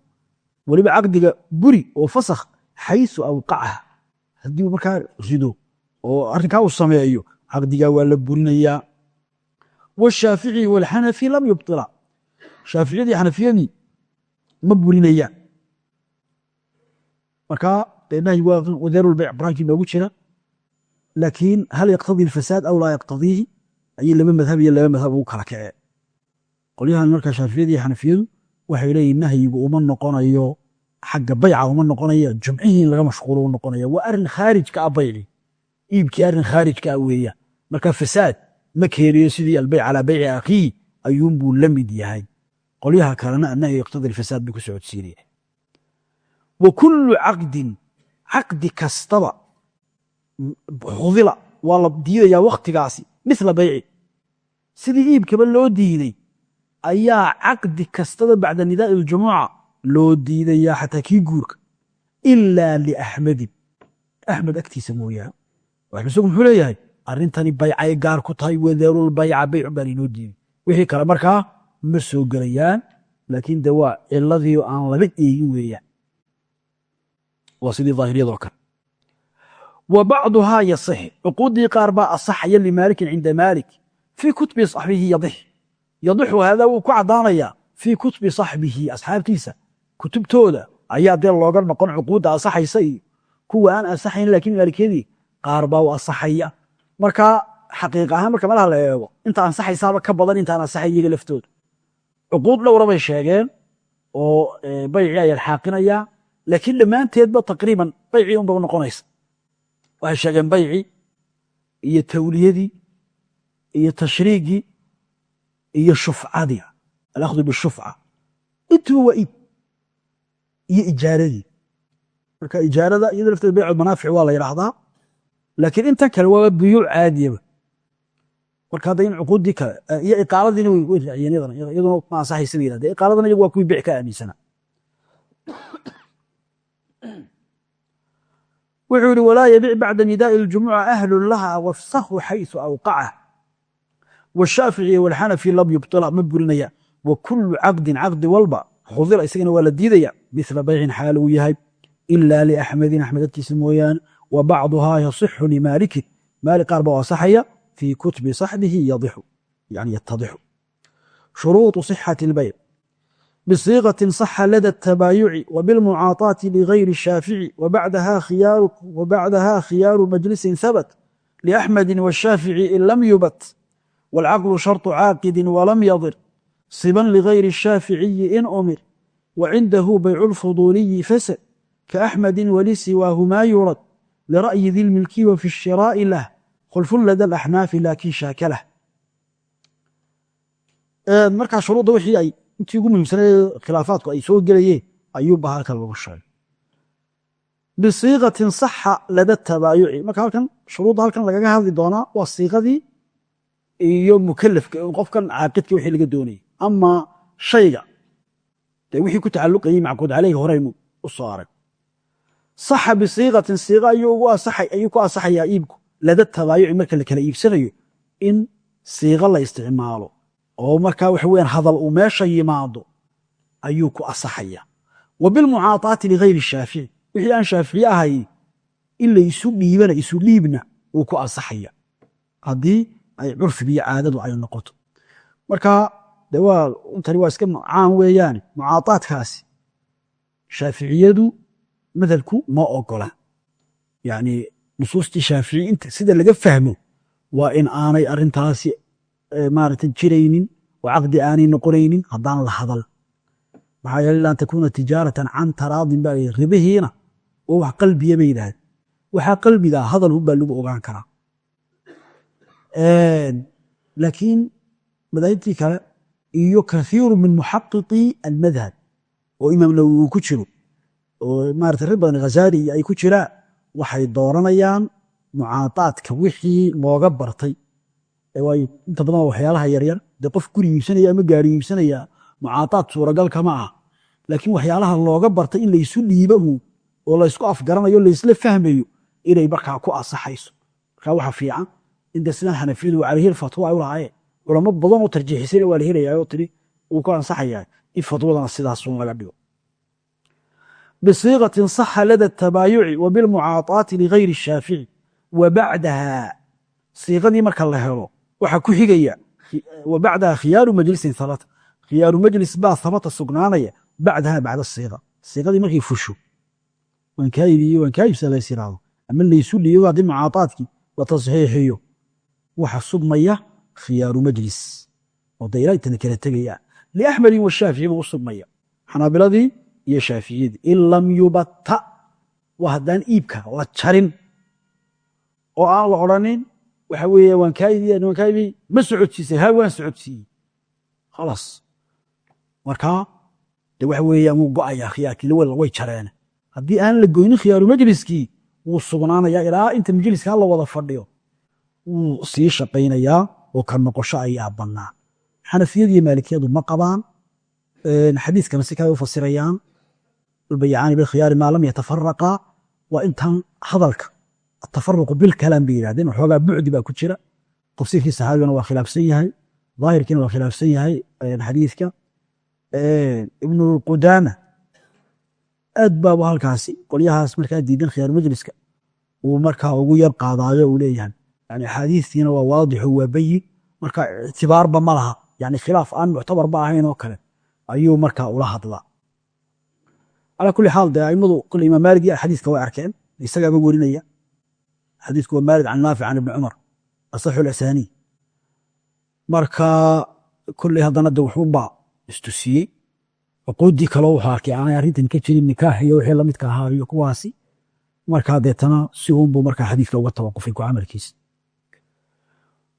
weliba caqdiga buri oo fasakh xaysu awqacaha. Haddii markaa rido oo arrinkaa uu sameeyo caqdigaa waa la burinayaa washaafici walxanafi lam yubطila shaaficiyadii xanafiyadii ma burinayaan markaa dee nahyi waa wadeerulbayc baraankii noogu jira. Laakiin hal yaqtadii alfasaad aw laa yaqtadiihi ayay laba madhab iyo laba madhab ugu kala kaceen qolyahan markaa shaaficiyadii xanafiyadu waxay leeyihiin nahyigu uma noqonayo xagga bayca uma noqonaya jumcihii laga mashquulo u noqonaya waa arrin khaarijka ah bayci. Iibkii arrin khaarijka ah weeyaan marka fasaad ma keenayo sidii albeyc calaa beyci akhiih ayuunbuu la mid yahay. Qolyaha kalena annahi yaqtadi alfasaad bay ku socodsiinaya wa kullu caqdin caqdi kastaba xudila waa la diidayaa wakhtigaasi mila bayci. Sidii iibkaba loo diiday ayaa caqdi kastada bacda nidaa'i aljumuuca loo diidayaa xataa kii guurka ilaa liaxmedin axmed agtiisa mooyaane. Isagu muxuu leeyahay arrintani baycay gaar ku tahay wadarul bayca baycun baan inoo diiday. Wixii kale markaa ma soo gelayaan laakiin de waa ciladii aan laba eegin weeyaan. Waa sidii daahiriyadoo kale. Wa bacduhaa yasix cuquuddii qaar baa asaxaya limaalikin cinda maalik fii kutubi saxbihi yadix yadixu haadaa wuu ku caddaanayaa fii kutubi saxbihi asxaabtiisa. Kutubtooda ayaa dee looga noqon cuquudda asaxaysa iyo kuwa aan asaxayn laakiin maalikiyadii qaar baa u asaxaya marka xaqiiq ahaan marka malaha la eego inta ansaxaysaaba ka badan intaan ansaxay iyaga laftooda cuquud dhowra bay sheegeen oo baycii ayaa xaaqinayaa laakiin dhammaanteedba taqriiban baycii unba noqonaysa. Waxay sheegeen baycii iyo tawliyadii iyo tashriigii iyo shufcadii. Alakhdu bishufca. Intuba waa iib iyo ijaaradii. Marka ijaarada iyado lafteeda baycu manaafic waa la yidhaahdaa laakiin intan kale waaba buyuuc caadiyaba marka hadda in cuquuddii kale iyo iqaaladiina way raaciyeen iyadana iyaduna ma ansaxaysa bay yidhahdeen iqaaladana iyagu waa kuwii bic ka aaminsana wuxuu yihi walaa yabic bacda nidaa'i اljumuca ahlun laha wafsahu xayثu awqaca washaafici walxanafi lam yubطila ma burinaya wa kulu caqdin caqdi walba xudira isagana waa la diidaya mila baycin xaal uu yahay ila liaxmedin axmed agtiisa mooyaane wa bacduhaa yasixu limaalikin maalik qaar baa asaxaya fii kutubi saxbihi yadixu yani yatadixu shuruuطu صixati اlbayc bصيغة صح لدى التبايع وبالمعاطاة لغير الشافعي وبعدها خيار, وبعدها خيار مجلس ثبت لأحمد والشافعي إن لم يبت والعقل شرط عاقد ولم يضر صبا لغير الشافعي إن أمر وعنده بيع الفضولي فسد كأحمد ولسواه ما يرد لرأي ذي الملك وفي الشراء له خلف لدى الأحناف لكن شاكله markaa shuruudda wixii ay intii ugu muhiimsanee khilaafaadku ay soo gelayeen ayuuba halkan lagu sheegay bisiiqatin saxa lada tabaayuci marka halkan shuruudda halkan lagaga hadli doonaa waa siiqadii iyo mukalafka qofkan caaqidka wixii laga doonayay ama shayga dee wixii ku tacalluqayey macquud caleyhi horeynu u soo arag saxa bisiiqatin siiqa ayuu ku asaxayaa iibku. Lada tabaayuci marka la kala iibsanayo in siiqo la isticmaalo oo markaa waxa weyaan hadal uu meesha yimaado ayuu ku asaxaya. Wa bilmucaataati ligayri shaafici. Wixii aan shaafici ahay in laysu dhiibana isu dhiibna wuu ku asaxaya. Haddii ay curfigiyo caadadu ay noqoto. Marka de intani waa iska caan weeyaane mucaataadkaasi shaaficiyadu madhabku ma ogola yani nusuustii shaaficiyiinta sida laga fahmo waa in aanay arintaasi maarata jiraynin oo caqdi aanay noqonaynin haddaan la hadal maxaa yeele an takuuna tijaaratan can taraadin baa ribihiina oo wax qalbiya bay yidhaahden waxaa qalbigaa hadal hunbaa lagu ogaan karaa laakiin madaahibtii kale iyo kathiiru min muxaqiqii almadhab oo imaam nawowi ku jiro oo maarata rag badan khazali iyo ay ku jiraan waxay dooranayaan mucaataadka wixii looga bartay. Waayo inta badan waxyaalaha yaryar dee qof guri iibsanaya ama gaari iibsanaya mucaataad suuragalka ma ah laakiin waxyaalaha looga bartay in laysu dhiibahu oo laysku afgaranayo laysla fahmayo inay markaa ku asaxayso markaa waxa fiican inta sidan xanafiyadu caleyhi fatwa ay u lahaayeen. Culamo badan oo tarjiixisayna waa la helayaa oo tiri wuu ku ansaxayaa in fatwadana sidaasun laga dhigo bisiiqatin saxa lada tabaayuci wa bilmucaataati ligayri shaafici wa bacdaha siiqadii marka la helo waxaa ku xigaya wa bacdaha khiyaaru majlisin habata khiyaaru majlis baa habata sugnaanaya bacdaha bacda siiqa siiqadii markay fusho waan kaa iibiye waan kaa iibsa lays yiraahdo ama laysu dhiibo haddii mucaataadkii la tasxiixiyo waxa sugmaya khiyaaru majlis oo dayra intana kala tegayaan liaxmedin washaafici buu u sugmaya xanaabiladii iyo shaaficiyadii in lam yubatta waa haddaan iibka la jarin oo aan la odhanin waxa weeye waan kaa idiy waan kaa idiy ma socodsiisay ha waan socodsiiyey. Khalaas markaa de waxa weeyaan wuu go'ayaa khiyaarkii way jareene haddii aan la goynin khiyaaru majliskii wuu sugnaanayaa ilaa inta majliska la wada fadhiyo. Wuu sii shaqaynayaa oo ka noqosho ayaa bannaa xanafiyadu iyo maalikiyadu ma qabaan xadiiskana si kale u fasirayaan albayacaani bilkhiyaari maa lam yatafaraqa waa intan hadalka atafaruqu bilkalaam bay yidhahdeen waxoogaa bucdi baa ku jira tafsiirkii saxaabigana waa khilaafsan yahay daahirkiina waa khilaafsan yahay xadiiska ibnu qudaama aad baaba halkaasi qolyahaas markaa diidan khiyaar majliska uu markaa ugu yar qaadaayo uu leeyahay yani axaadiistiina waa waadixo waa bayin marka ictibaarba ma laha yani khilaaf calaa kulli xaal dee aimadu imaam maalig iyo xadiiska way arkeen. Isagaaba werinaya xadiisku waa maalig can naafic can ibni cumar asaxu lasaaniy marka kulley haddana de wuxuunbaa istusiyey. Cuquuddii kaloo wuxuu arkay aanay arrintan ka jirin nikaax iyo wixii lamidka ahaa iyo kuwaasi. Markaa deetana si uunbuu markaa xadiiska uga tawaqufay ku camalkiisa.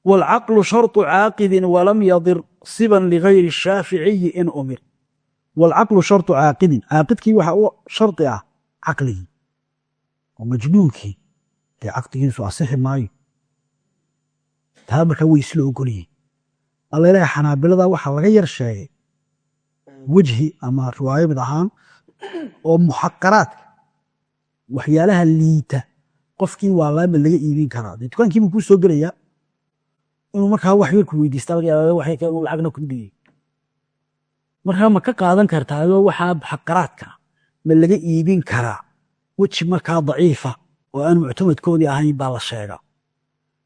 Waalcaqlu sharطu caaqidin walam yadir siban ligayri shaaficiyi in umir waalcaqlu sharطu caaqidin caaqidkii waxa u shardi ah caqligii oo majnuunkii dee caqdigiisu asixi maayo taa markaa way isla ogolyihin allailaha xanaabilada waxaa laga yar sheegay wejhi ama riwaayo mid ahaan oo muxaqaraadka waxyaalaha liita qofkii waa laama laga iibin karaa dee dukaankiibuu kuu soo gelayaa inuu markaa wax yarku weydiista laga yaaba waxay ka lacagna ku dhigay markaa ma ka qaadan kartaayoo waxaa muxaqaraadka ma laga iibin karaa weji markaa daciifa oo aan muctamadkoodii ahayn baa la sheegaa.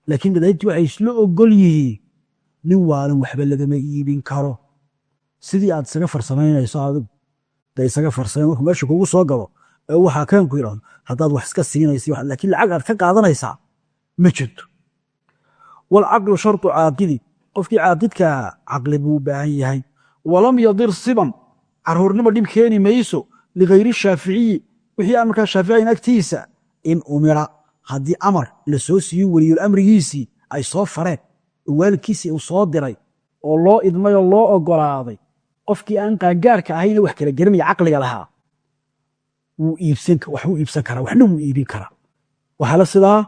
Laakiin madaahibtii waxay isla ogol yihiin nin waalan waxba lagama iibin karo. Sidii aad isaga farsamaynayso adigu de isaga farsamayn markuu meesha kugu soo galo ee waxaa keenku yidhahdo haddaad wax iska siinaysa laakiin lacag aad ka qaadanaysaa ma jirto. Waalcaqlu shartu caaqidi qofkii caaqidkaa caqli buu u baahan yahay walam yadir siban. Caruurnimo dhib keeni mayso ligayri shaaficiyi wixii aan markaa shaaficiyin agtiisa in umira. Haddii amar la soo siiyo weliyul amrigiisii ay soo fareen. Oo waalidkiisii uu soo diray oo loo idmay oo loo ogolaaday. Qofkii aan qaangaarka ahayna wax kala geramaya caqliga lahaa. Wuu iibsan karaa waxna wuu iibin karaa. Waxaala sidaa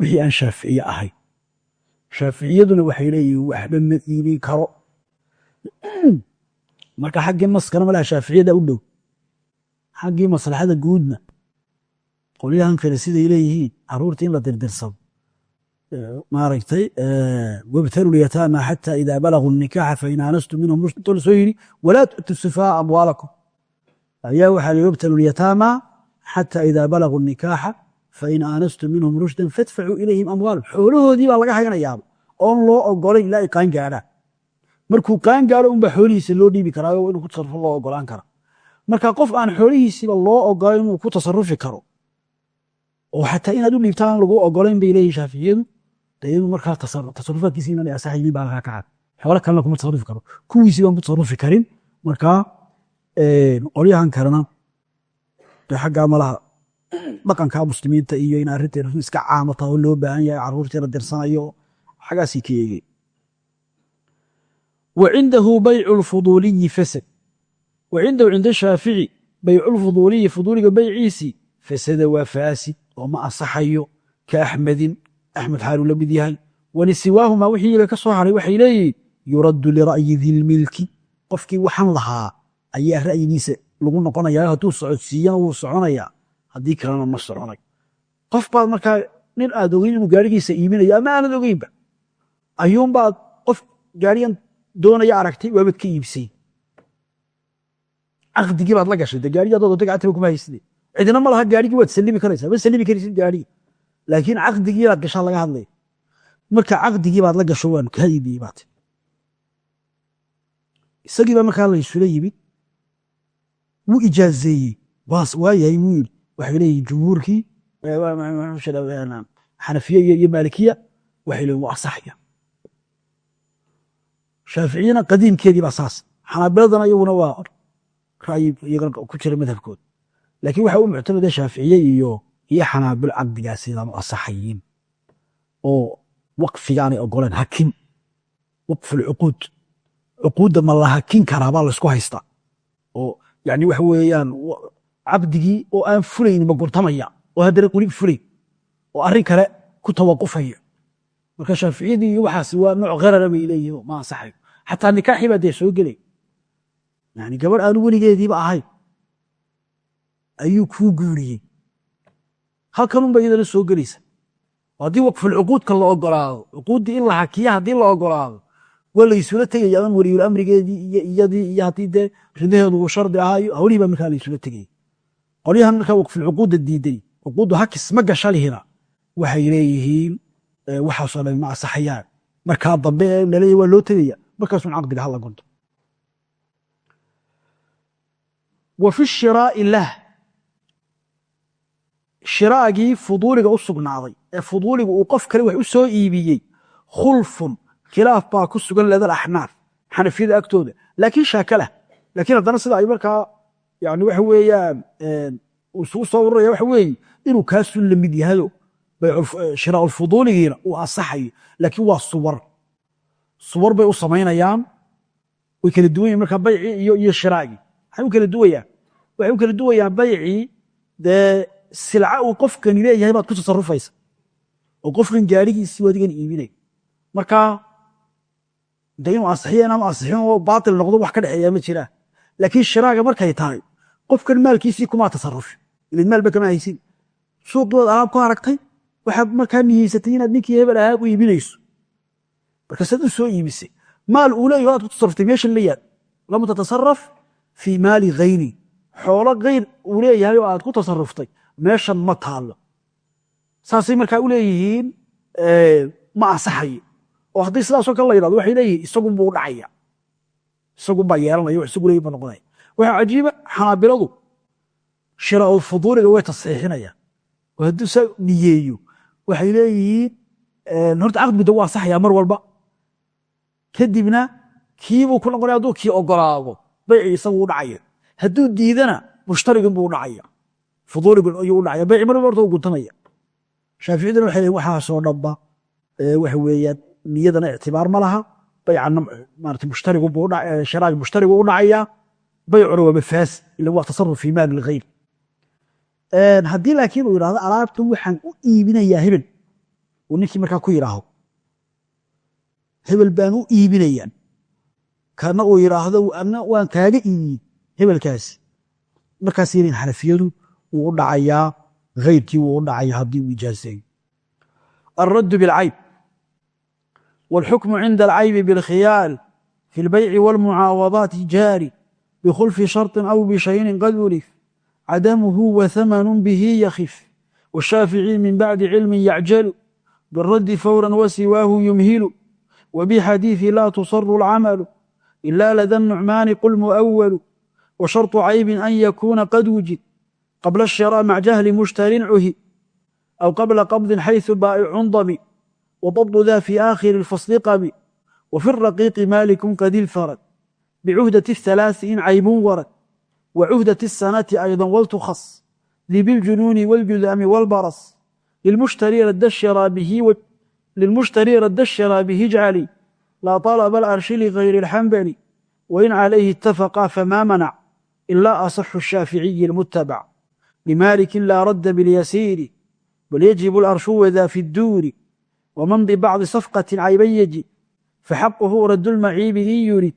wixii aan shaaficiye ahay. Shaaficiyaduna waxay leeyihiin waxba ma iibin karo marka xaggii maskana malaha shaaficiyada u dhow. Xaggii maslaxada guudna. Qolyahan kale siday leeyihiin. Caruurta in la dirdirsado. Maaragtay wabtalu lyataama xata ida balaguu nikaaxa fain aanastum minhum rushdan la soo yidhi walaa tu'tu sufaa amwaalakum. Ayaa waxaa li xata ida balaguu nikaaxa fain aanastum minhum rushdan fadfacuu ilayhim amwaalahum. Xoolahoodii baa laga haynayaaba oon loo ogolayn ilaa ay qaan markuu qaan gaadho unbaa xoolihiisa loo dhiibi karaayo inuu ku tasarufo loo ogolaan kara marka qof aan xoolihiisiba loo ogolayn inuu ku tasarufi karo oo xataa inaad u dhiibtaan lagu ogolayn bay leeyihiin shaaficiyadu de inuu markaa tasarufaadkiisi inaan asaxaynin baa lagaa kacad xoolo kalena kuma tasarufi karo. Kuwiisii baan ku tasarufi karin markaa qolyahan kalena de xaggaa malaha dhaqanka muslimiinta iyo in arrinteena iska caamata oo loo baahan yahay caruurtii la dirsanayo xaggaasii ka eegay wa cindahu baycu lfuduuliyi fasad wa cindahu cinda shaafici baycu lfuduuliyi fuduuliga bayciisii fasada waa faasid oo ma asaxayo ka axmedin axmed xaaluu la mid yahay walisiwaahuma wixii iyaga ka soo haray waxay leeyihiin yuraddu lira'yi dilmilki qofkii waxan lahaa ayaa ra'yigiisa lagu noqonaya hadduu socodsiiyana wuu soconayaa haddii kalena ma soconay qof baad markaa nin aad ogeyn inuu gaarigiisa iibinayo ama aanad ogeynba ayuunbaad qof gaarigan doonaya aragtay waabad ka iibsay caqdigii baad la gashay de gaarigi adoo doonta gacantaba kuma hayside cidina ma laha gaarigii waad sallimi karaysaa ma sallimi karaysid gaariga laakiin caqdigii baad gashaa laga hadlaya marka caqdigii baad la gasho waan kaa iibiyey baate isagii baa markaa la isula yimid wuu ijaazeeyey waas waayahay wuu yidhi waxay leeyihiin jumhuurkii xanafiye iyo maalikiya waxay leeyihiin waa asaxaya shaaficiyana qadiimkeedii baa saas. Xanaabiladana iyaguna waa ra'yi iyagana ku jira madhabkooda laakiin waxa u muctamada shaaficiye iyo iyo xanaabil caqdigaasi lama asaxayin oo waqfigaanay ogoleen. Hakin waqfulcuquud cuquudda ma la hakin karaa baa laysku haystaa oo yani waxa weeyaan cabdigii oo aan fulayn ma gurtamaya. Oo haddana qulib fulayn oo arrin kale ku tawaqufaya marka shaaficiyadii iyo waxaas waa nooc karara bay leeyihiin ma ansaxayo xataa nikaaxii baa dee soo gelay. Yani gabadh aanu weligeediiba ahayn. Ayuu kuu guuriyey. Halkanunba iyadana soo gelaysa. Haddii waqfulcuquudka la ogolaado cuquuddii in la hakiya haddii la ogolaado waa laysula tegaya adan weliyul amrigeedii iyo iyadii iyo haddii dee ridaheedu uu shardi ahaayo hawlihii baa markaa laysula tegaya qolyahan markaa waqfulcuquudda diiday. Cuquuddu hakis ma gasha waxay leeyihiin waxaasoo dhan ma asaxayaan markaa dambe ee laleeya waa loo tegaya markaasun caqdiga hala gunto. Wa fi shiraa'i lah. Shiraagii fuduuliga u sugnaaday ee fuduuliga uu qof kale wax u soo iibiyey. Khulfun khilaaf baa ku sugan ledal axnaaf xanafiyada agtooda. Laakiin shaakalah laakiin haddana sida ay markaa yani waxa weeyaan isugu soo ururaya waxa weeye inuu kaasun la mid yahayo shiraaulfuduuligiina uu ansaxayo laakiin waa suwar. Suwar bay u samaynayaan way kala duwan yihiin markaa baycii iyo shiraagii maxay u kala duwayaan. Waxay u kala duwayaan baycii dee silca uu qofkani leeyahay baad ku tasarufaysa oo qofkan gaarigiisii adigan iibinay. Marka de inuu ansixiyo inaanu ansixin oo baatil noqdo wax ka dhexeeya ma jiraan laakiin shiraaga markay tahay qofkan maalkiisii kumaa tasarufi ilid maalba kama haysin. Suuqdood alaab ku aragtay waxaad markaa niyeysatay inaad ninkii hebel ahaa u iibinayso. Markaasaad u soo iibisay maal uu leeyaho aad ku tasaruftay meeshan la yaad lam fii maali hayri xoolo hayr uu leeyahay oo aad ku tasaruftay meeshan ma taallo. Saasay markaa u leeyihiin ma ansaxayo. Oo haddii sidaasoo kale la yidhahdo waxay leeyihiin isagunbuu dhacaya. Isagunbaa yeelanaya wax isagu leeyihiin ba noqonaya. Waxaa cajiiba xanaabiladu shiraa'ul fuduuliga way tasxiixinayaan oo hadduu saa niyeeyo waxay leeyihiin horta caqdigu de waa ansaxayaa mar walba. Kadibna kiibuu ku noqonaya hadduu kii ogolaado baycii isagu u dhacaya. Hadduu diidana mushtarigin buu u dhacaya. Fuduuligun ayuu u dhacaya. Bayci mar u guntanaya shaaficiyaduna waxay leeyihiin waxaasoo dhanba waxa weeyaan niyadana ictibaar ma laha. Baycana maarata mushtarigu buu sharaagi mushtarigu u dhacaya. Baycuna waa mafaas ila waa tasaruf fii maali lghayr haddii laakiin uu yidhahdo alaabtan waxaan u iibinayaa hebel uu ninkii markaa ku yidhaahdo hebel baan u iibinayaa kana uu yidhaahdo ana waan kaaga iibiyey hebelkaasi markaas yelin xanafiyadu wuu u dhacayaa hayrkii wuu u dhacaya haddii uu ijaaseeyo alraddu bilcayb wاlxukmu cinda alcaybi biاlkhiyaal fi اlbayci wاlmucaawadaati jaari bikhulfi sharطi aw bishaynin qad ulif cadamuhu wahamanu bihi yakif washaafici min bacdi cilmin yacjalu biraddi fawra wasiwaahu yumhilu wbixadiiثi laa tusaru اlcamalu ila lada الnucmaani qul muأwalu وشhرط عyب أن يkوna qad wujid qبل الشhراء mع جهل مشhتر cuhi أو qبلa qبض xayثu bاaئع dmi وضبط ذا في آkhر الفصل qbi وفي الرقيق مالك qad الفرد بعهدة الثلاث in cayb wrد وعهدة السنة أيضا wlتخص ذi بالجنون والجذام والبرص للمشhتري رd الشhراء bه اجعلي لا طلب الأرش لغyر الحنبل وإن عليه اتفقا فما منع إلا أصح الشافعي المتبع لمالك لا رد باليسير بل يجب الأرش وذا في الدور ومن ببعض صفقة عيبا يجي فحقه رد المعيب إن يرد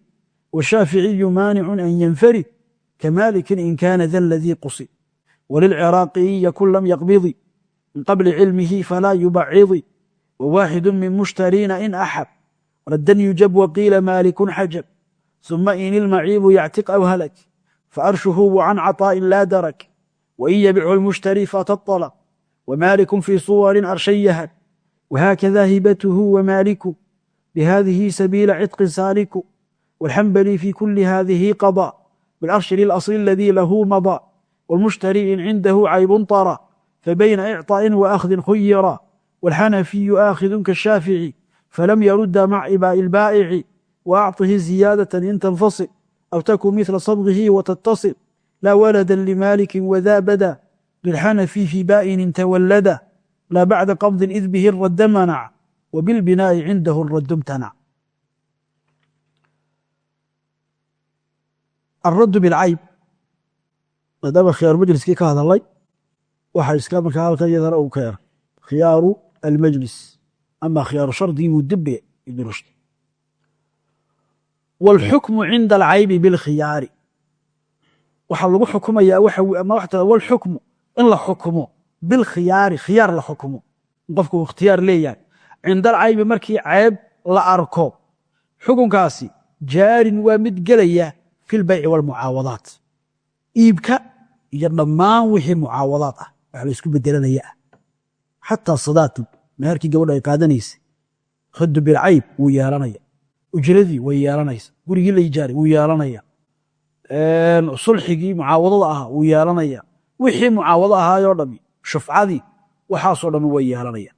والشافعي مانع أن ينفرد كمالك إن كان ذا الذي قصد وللعراقي يكن لم يقبض من قبل علمه فلا يبعض وواحد من مشترين إن أحب ردا يجب وقيل مالك حجب ثم إن المعيب يعتق أو هلك فأرشه عن عطاء لا درك وإن يبع المشتري فتطلق ومالك في صور أرشيهت وهكذا هبته ومالك بهذه سبيل عتق سالك والحنبلي في كل هذه قضاء بالأرش للأصل الذي له مضى والمشتري إن عنده عيب طرى فبين إعطاء وأخذ خيرا والحنفي آخذ كالشافعي فلم يرد مع إباء البائع وأعطه زيادة إن تنفصل أو تكن مثل صبغه وتتصل لا ولدا لمالك وذا بدا للحنفي في بائن تولدا لا بعد قبض إذ به الرد منع wa bilbinaa'i cindahu raddu alraddu bilcayb maadaama khiyaaru majliskii ka hadalay waxa iska markaa halkan iyadana uu keena khiyaaru almajlis ama khiyaaru shardigii buu dibbe ibn rushd wاlxukmu cinda alcaybi bilkhiyaari waxaa lagu xukumayaa walxukmu in la xukumo bilkhiyaari khiyaar la xukumo qofku ikhtiyaar leeyahay cinda alcaybi markii cayb la arko xukunkaasi jaarin waa mid gelaya fi lbayci walmucaawadaat iibka iyo dhammaan wixii mucaawadaad ah wax la isku bedelanaya ah. Xataa sadaatu meherkii gabadha ay qaadanaysay raddu bilcayb wuu yeelanaya. Ujradii way yeelanaysa. Gurigii la ijaaray wuu yeelanaya. Sulxigii mucaawadada ahaa wuu yeelanaya. Wixii mucaawado ahaayoo dhami shufcadii waxaasoo dhami way yeelanaya.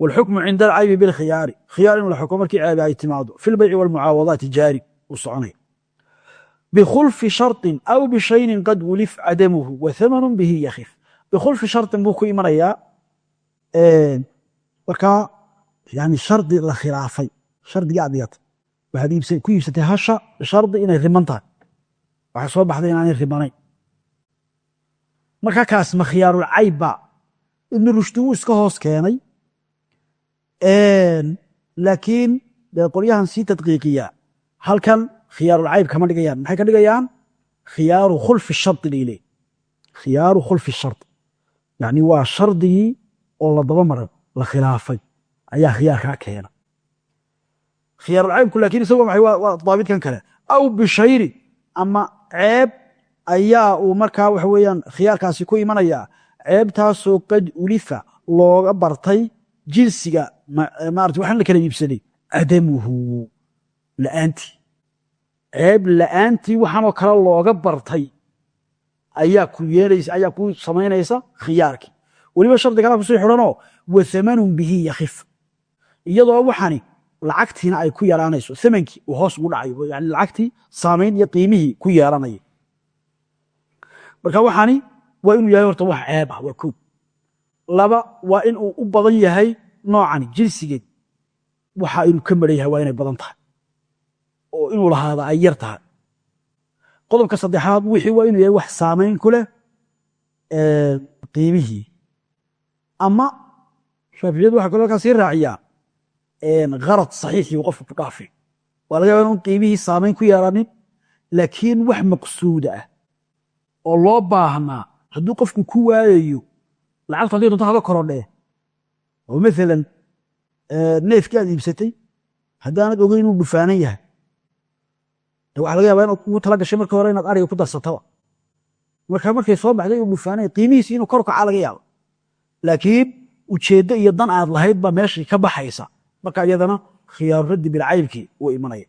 Wاlxukmu cinda alcaybi bilkhiyaari khiyaar in la xuko markii ceebi ay timaado fi lbayci walmucaawadaati jaari uu soconaya bikhulfi sharطin aw bishaynin qad wulif cadamuhu wa hamanu bihi yakhif bikhulfi sharطin buu ku imanayaa markaa yani shardi la khilaafay shardigii aad dhigata waxaad ku iibsatay hasha shardi inay riman tahay waxaa soo baxday inaanay rimanayn markaa kaas ma khiyaarulcayb ba ibnu rushdi wuu iska hoos keenay laakiin dee qolyahan sii tadqiiqiya halkan khiyaarulcayb kama dhigayaan. Maxay ka dhigayaan? Khiyaaru khulfi shardi bay leeyihiin khiyaaru khulfi shardi yani waa shardigii oo la daba maray la khilaafay. Ayaa khiyaarkaa keena. Khiyaarulcaybku laakiin isagu waa daabitkan kale. Aw bishayri ama ceeb ayaa uu markaa waxa weeyaan khiyaarkaasi ku imanayaa ceebtaasoo qad ulifa looga bartay jinsiga. Maarata waxaan la kala iibsaday adamuhu la'aantii ceeb la'aantii waxaanoo kale looga bartay ayaa ku samaynaysa khiyaarkii. Weliba shardi kalaa ku sii xidhanoo wa hamanun bihi yakhif. Iyadoo waxani lacagtiina ay ku yaraanayso thamankii uu hoos ugu dhacayo lacagtii saamayn iyo qiimihii ku yeelanaya marka waxani waa inuu yahay horta wax ceeb ah waa koog laba waa in uu u badan yahay noocani jinsigeed waxa inuu ka maran yahay waa inay badan tahay oo inuu lahaada ay yar tahay. Qodobka saddexaad wixii waa inuu yahay wax saamayn ku leh qiimihii ama shaaficiyadu waxa kaloo halkaa sii raaciyaa arad saxiixii uu qofku ku dhaafay waa laga yaba in qiimihii saamayn ku yeelanin laakiin wax maqsuuda ah oo loo baahnaa hadduu qofku ku waayayo lacagtu haddii doonto haba korodhee oo maalan neefkii aad iibsatay haddaanad ogeyn inuu dhufaanan yahay de waxa laga yaba inaad ugu tala gashay hore inaad ariga ku darsataba marka markay soo baxday dhufaanay qiimihiisi inuu kor kacaa laga yaabo. Laakiin ujeeddo iyo dan aad lahayd baa meeshii ka baxaysa. Marka iyadana khiyaaru raddi bilcaybkii uu imanaya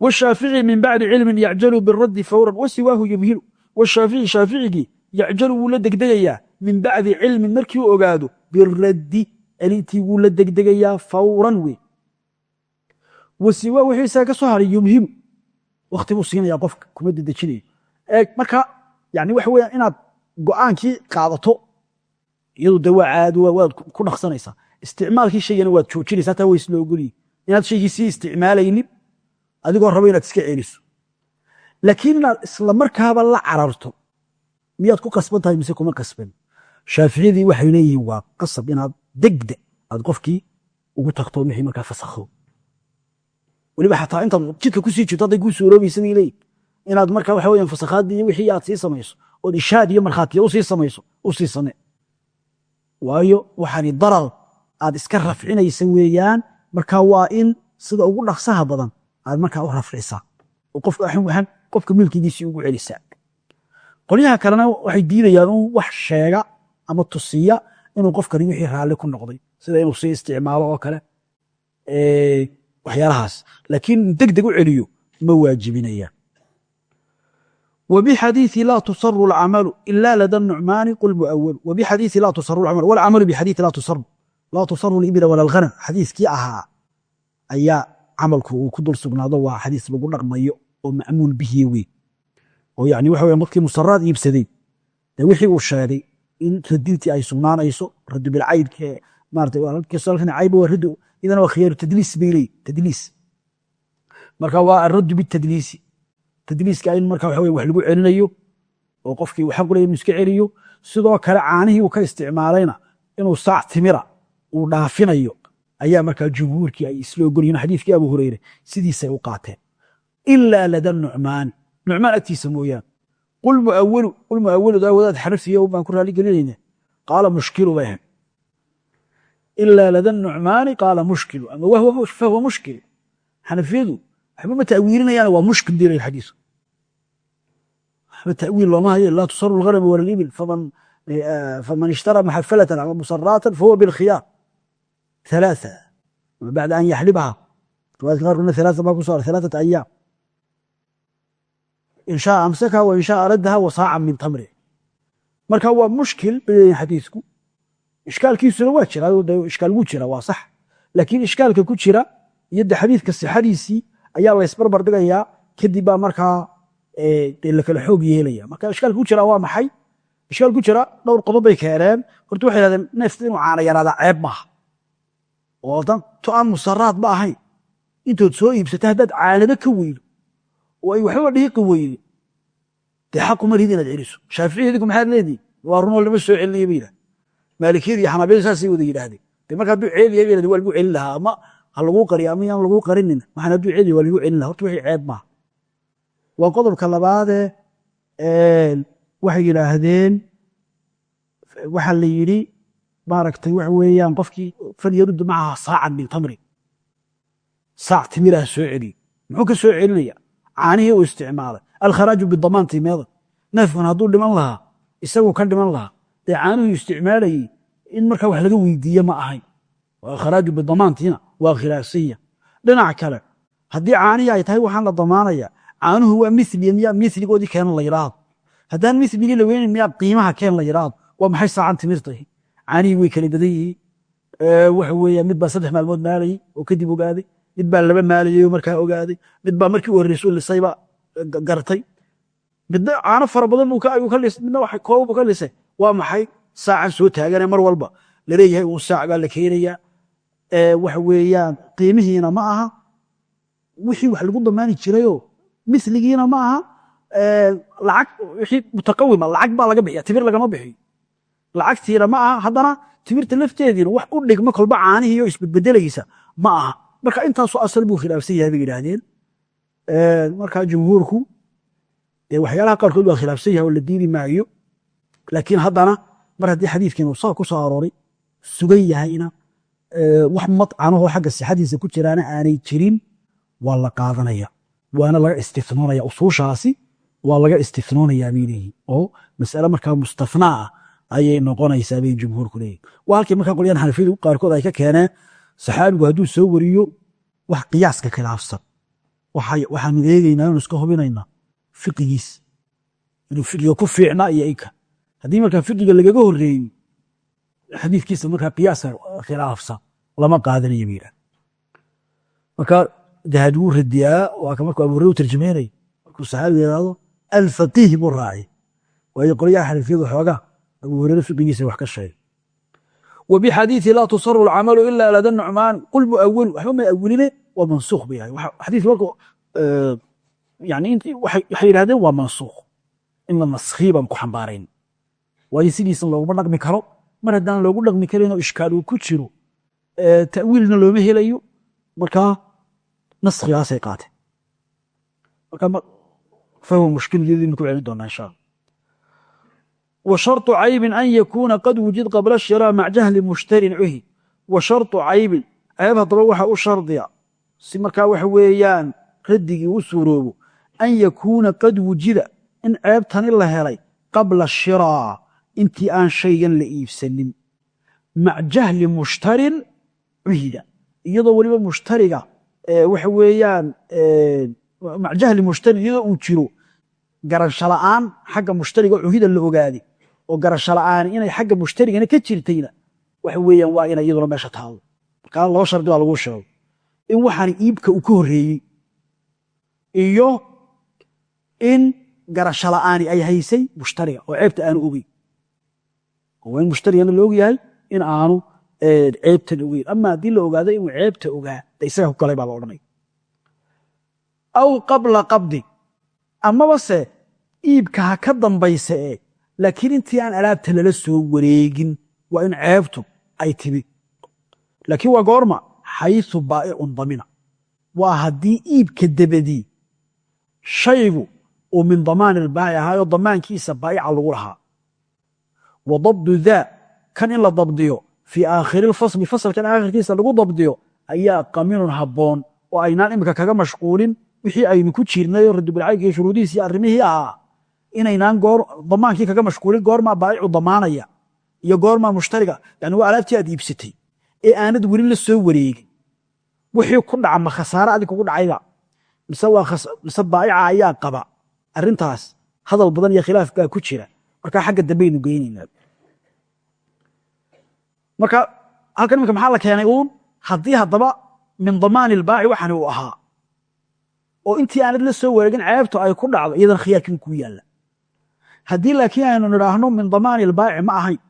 washaafici min bacdi cilmin yacjalu biraddi fawran wasiwaahu yumhilu washaafici shaaficigii yacjalu wuu la degdegayaa min bacdi cilmin markii uu ogaado biraddi celintii wuu la degdegayaa fawran wey wasiwaa wixii isaga ka soo haray yumhilu wakti buu siinaya qofka kuma dedejinayo eeg marka yani waxa weeyaan inaad go'aankii qaadato iyadu de waa caadi waad ku dhaqsanaysaa isticmaalkii shaygana waad joojinaysaa taa way isla inaad shaygii sii isticmaalaynin adigoo rabo inaad iska celiso laakiin inaad isla markaaba la cararto miyaad ku kasban tahay mise kuma kasban shaaficiyadii waxay leeyihiin waa qasab inaad degde aad qofkii ugu tagto wixii markaa fasakho weliba xataa intaad jidka ku sii jirto hadday kuu suuroobaysa bay leeyihiin inaad marka waxa weeyaan fasakhaadii iyo wixii aad sii samayso ood ishaad iyo markhaatiya u sii samayso u sii same waayo waxaani darar aad iska rafcinaysa weeyaan marka waa in sida ugu dhaqsaha badan aad markaa u rafcisaa oo qofka waxaan qofka milkigiisii ugu celisaa. Qolyaha kalena waxay diidayaan un wax sheega ama tusiya inuu qofkani wixii raalli ku noqday sida inuu sii isticmaalo oo kale waxyaalahaas laakiin deg deg u celiyo ma waajibinayaan وبحديث لا تصر العمل إلا لدى النعمان قل مؤول وبحديث لا تصر العمل والعمل بحديث لا تصر لا تصر الإبل ولا الغنم حديث كي أها أيا عملك وكدر سبناده waa xadiis lagu dhaqmayo oo macmuul bihi wey oo yani waxa weeye markii musaraad iibsaday dee wixii uu sheegay in radintii ay sugnaanayso radu bilcaydke maarata halkan cayba waa raddu idana waa khiyaaru tadliis bay leeyihiin tadliis. Marka waa araddu bitadliisi tadliiska in marka waxa weye wax lagu celinayo oo qofkii uu xaq u leeyahay inuu iska celiyo sidoo kale caanihii uu ka isticmaalayna inuu saac timira uu dhaafinayo ayaa markaa jumhuurkii ay isla xadiiskii abu hureyre sidiisay u qaateen. Ilaa lada nucmaan. Nucmaan agtiisa mooyaan qul muawalu qul muawalu daa wadaad xanafiya baan ku raali gelinayna qaala mushkilu bay ahayd ilaa lada nucmaani qaala mushkilu ama wahwa fahuwa mushkil xanafiyadu waxba ma ta'wiilinayaan waa mushkil dilay xadiisku waxba ta'wiil looma hayo laa tusaru lghanam wala libil faman faman ishtara maxafalatan ama musaraatan fahuwa bilkhiyaar ثلاثة بعد أن يحلبها رواية الغار قلنا ثلاثة ما كسر ثلاثة أيام إن شاء أمسكها وإن شاء ردها وصاعا من تمره marka waa mushkil bay xadiisku ishkaalkiisuna waa jira ishkaal wuu jira waa sax. Laakiin ishkaalka ku jira iyo de xadiidka sixadiisii ayaa la isbarbar dhigayaa kadib baa markaa dee la kala xoog yeelaya. Marka ishkaalka ku jira waa maxay? Ishkaal ku jira dhowr qodob bay keeneen horta waxay yidhahdeen neefta inuu caana yaraadaa ceeb maaha. Oo dan to aan musaraad ma ahayn. Intood soo iibsata haddaad caanado ka weydo oo ay waxbaba dhiiqi weyde dee xaqu ma lihid inaad celiso. Shaaficiyadiku maxaad leedihin waa runoo lama soo celinaya ba yidhahda maalikiyada iyo xanaabiyada saasay wada yidhaahdeen dee marka hadduu ceeb yahay ba waa lagu celin lahaa ama ha laguu qariyo ama yaan laguu qarinin maxaan hadduu ceeb waa lagu celin lahaa. Horta wixii ceeb maaha. Waa qodobka labaadee waxay yidhaahdeen waxaa la yidhi maaragtay waxa weeyaan qofkii falyaruddu macaha saacan min tamrin saac timiraha soo celiyo muxuu ka soo celinaya caanihii uu isticmaalay. Alkharaaju bidamaan timeeda neefkan hadduu dhiman lahaa isaguu ka dhiman lahaa. Dee caanuhuu isticmaalayey in markaa wax laga weydiiye ma ahayn alkharaaju bidamaantiina waa khilaafsanya dhinac kale haddii caanihii ay tahay waxaan la damaanaya caanuhu waa miliya miyaa miligoodii keena la yidhaahdo haddaan miligii la weynin miyaa qiimaha keen la yidhaahdo waa maxay saacan timirtahi caanihii way kala yihiin waxa weeya mid baa saddex maalmood maalayey oo kadib ogaaday. Mid baa laba maalayey oo markaa ogaaday. Mid baa markii u lisayba gartay. Midna caano fara badan midna waxa koobu ka lisay. Waa maxay saacan soo taagane mar walba. Laleeyahay uu saac baa la keenayaa. Waxa weeyaan qiimihiina ma aha. Wixii wax lagu damaani jirayoo miligiina ma aha. Lacag wixii mutaqawima lacag baa laga bixiya timir lagama bixiyo lacagtiina ma aha haddana timirta lafteediina wax u dhigma kolba caanihii oo isbedbedelaysa ma aha. Marka intaasoo asal buu khilaafsan yahay bay yidhaahdeen. Marka jumhuurku waxyaalaha qaarkood waa khilaafsan yahay oo la diidi maayo. Laakiin haddana mar haddii xadiidkiinu saa ku soo arooray sugan yahayna wax madcanahoo xagga sixadiisa ku jiraana aanay jirin waa la qaadanaya. Waana laga istinoonaya usuushaasi waa laga istinoonayaa bay oo masale markaa mustafnaa ah ayay noqonaysaa bay jumhuurku leeyihiin waa halkii markaa qolyaan xanafiyadu qaarkood ay ka keeneen saxaabigu hadduu soo wariyo wax qiyaaska khilaafsan. Waxaanu eegeynaa inu iska hubinaynaa fiqigiis inuu fiqiga ku fiicnaa iyo inka haddii markaa fiqiga lagaga horeeyey xadiikiisa markaa qiyaaska ah, khilaafsa lama qaadanayo ba yidhah marka dahaad wuu radiyaa waa markuu abuure u tarjumeynay markuu saxaabiga yidhaahdo alfaqiih buu raacay. Waayo qolyaha xanafiyadu xoogaa abuu fiqigiisa wax ka sheegay. Wbxadiii laa tusaru camalu ila lada nucmaan qul muawilu waxba ma awiline waa mansuu ba yahay xadiik marka yani waxay yidhahdeen waa mansuukh. In la naskhiibaan ku xambaarayn waayo sidiisan looguma dhaqmi karo? Mar haddaan loogu dhaqmi karinoo ishkaalu ku jiro. Eh, Tawiilna looma helayo. Markaa naskigaasay qaateen mushkiladeedinu ku celin doonaa insha wa sharطu caybin an yakuuna qad wujid qabla shira mac jahli mushtarin cuhi wa sharطu caybin ceeb haddaba waxa u shardiya. Si markaa waxa weeyaan radigii u suuroobo. An yakuuna qad wujida in ceebtani la helay qabla shiraa intii aan shaygan la iibsanin. Mac jahli mushtarin cuhida. Iyadoo weliba mushtariga waxa weeyaan mac jahli mushtarin iyadoo uu jiro garasho la'aan xagga mushtariga cuhida la ogaaday oo garasho la'aan inay xagga mushtarigana ka jirtayna waxa weeyaan waa inay iyaduna meesha taalo. Markaa laba shardi baa lagu sheego in waxaan iibka uu ka horreeyey iyo in garasho la'aani ay haysay mushtariga oo ceebta aanu ogey oo waa in mushtarigana la og yahay in aanu ceebtan ogeyn ama haddii la ogaado inuu ceebta ogaa de isaga ku galay baa la odhanaya aw qabla qabdi. Amaba se iibka ha ka dambaysa ee laakiin intii aan alaabta lala soo wareegin waa in ceebtu ay timi. Laakiin waa goorma xayu baa'icun damina. Waa haddii iibka dabadii shaygu uu min damaani ilbaaci ahaayoo damaankiisa baa'ica lagu lahaa wa dabdu daa kan in la dabdiyo fii aakhiri lfasli fasalkan aakhirkiisa lagu dabdiyo ayaa qaminun habboon oo aynaan imika kaga mashquulin. Wixii aynu ku jirnayo radibulcayga iyo shuruudihiis iyo arrimihii ahaa inaynaan damaankii kaga mashquulin goormaa baa'icu damaanaya iyo goormaa mushtariga yani waa alaabtii aad iibsatay ee aanad weli la soo wareegin. Wixii ku dhaca ma khasaare adig kugu dhacayba? Mise baa'ica ayaa qaba? Arrintaas hadal badan iyo khilaaf baa ku jira markaa xagga dambaynu geynaynaa. Marka halkan iminka maxaa la keenay uun? Haddii haddaba min damaani ilbaaci waxani uu ahaa. Oo intii aanad la soo wareegin ceebtu ay ku dhacdo iyadan khiyaarkiin kuu yaalla. Haddii laakiin aynu nidhaahno min damaani ilbaaci ma ahayn.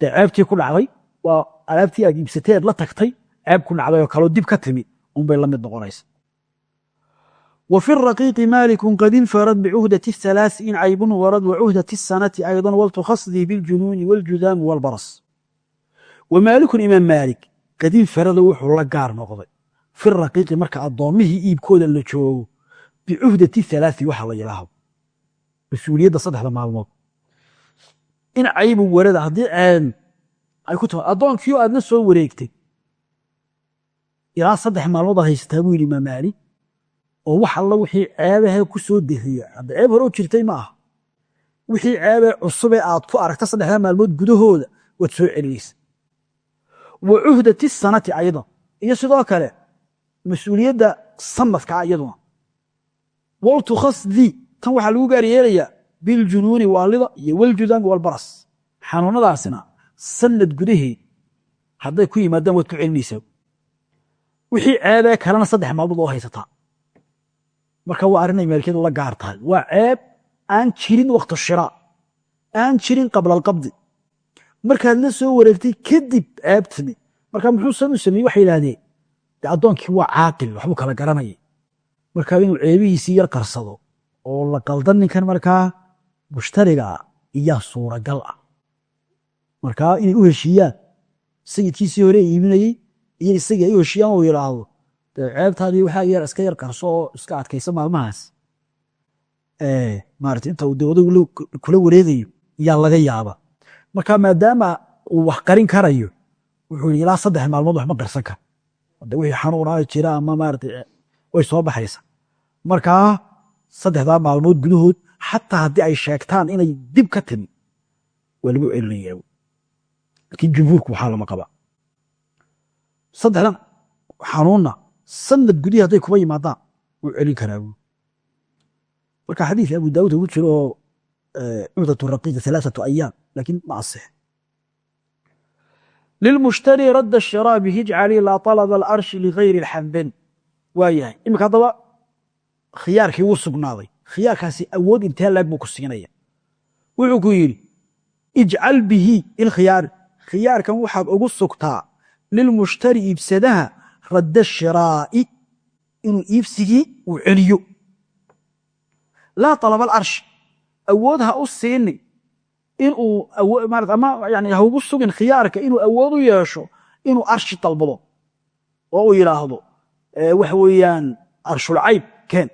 Dee ceebtii ku dhacday waa alaabtii aad iibsateed la tagtay ceeb ku dhacday oo kaloo dib ka timi unbay la mid noqonaysa wa fi raqiiqi maalikun qad infarad bicuhdati halaasi in caybun warad wa cuhdati sanati aydan waltukhasdii biljunuuni waljudaami walbaras wa maalikun imaam maalik qad infarada wuxuu la gaar noqday fi raqiiqi marka addoommihii iibkooda la joogo bicuhdati halaasi waxa la yidhaahdo mas'uuliyadda saddexda maalmood in caybun warada haddii ceeb ay ku tahay addoonkiio aadna soo wareegtay ilaa saddex maalmood oo wax alla wixii ceebahee ku soo deriya hadda ceeb hore u jirtay ma aha. Wixii ceebee cusubee aad ku aragta saddexdaa maalmood gudahooda waad soo celinaysa wa cuhdati sanati aydan iyo sidoo kale mas'uuliyadda sanadkaa iyaduna waltukhasdii tan waxaa lagu gaar yeelayaa biljunuuni waalida iyo waljudaami walbaras xanuunadaasina sanad gudaheed hadday ku yimaadaan waad ku celinaysaa. Wixii ceebee kalena saddex maalmood oo haysataa marka waa arrinay maalikiyadu la gaar tahay waa ceeb aan jirin waktu shiraa aan jirin qabla alqabdi markaad la soo wareegtay kadib ceeb timi. Marka muxuu san u sameeyey waxay yidhahdeen de addoonkii waa caaqil waxbuu kala garanayay markaa inuu ceebihiisii yar qarsado oo la qaldan ninkan markaa mushtariga iyaa suuragal ah. Markaa inay u heshiiyaan sayidkiisii hore iibinayey iyo isagii ay u heshiiyaan uu yidhaahdo ceebtaadii waxaa yar iska yar qarso iska adkaysa maalmahaas. Maarata inta uu dawadu kula wareegayo yaa laga yaaba. Marka maadaama uu wax qarin karayo wuxuu yidhi ilaa saddex maalmood wax ma qarsan karo de wixii xanuunaa jira ama maarata way soo baxaysa. Markaa saddexdaa maalmood gudahood xataa haddii ay sheegtaan inay dib ka timi waa lagu celinayaa. Laakiin jumhuurku waxaa lama qaba. Saddexdan xanuunna sanad gudihii hadday kuba yimaadaan wuu celin karaa buu marka xadiis abu daawud ugu jiro oo cuhdatu raqiiqa alaaatu ayaam laakiin ma lilmushtari radda shiraa bihi ijcali laa talaba alarshi ligayri alxamben waa iminka haddaba khiyaarkii wuu sugnaaday khiyaarkaasi awood intee laag buu ku siinaya wuxuu ku yidhi ijcal bihi ilkhiyaari khiyaarkan waxaad ugu sugtaa lilmushtari iibsadaha radda shiraa'i inuu iibsigii uu celiyo laa talaba alarshi awood ha u siini inuu ama yani haugu sugin khiyaarka inuu awood u yeesho inuu arshi dalbado oo uu yidhaahdo waxa weeyaan arshulcayb keen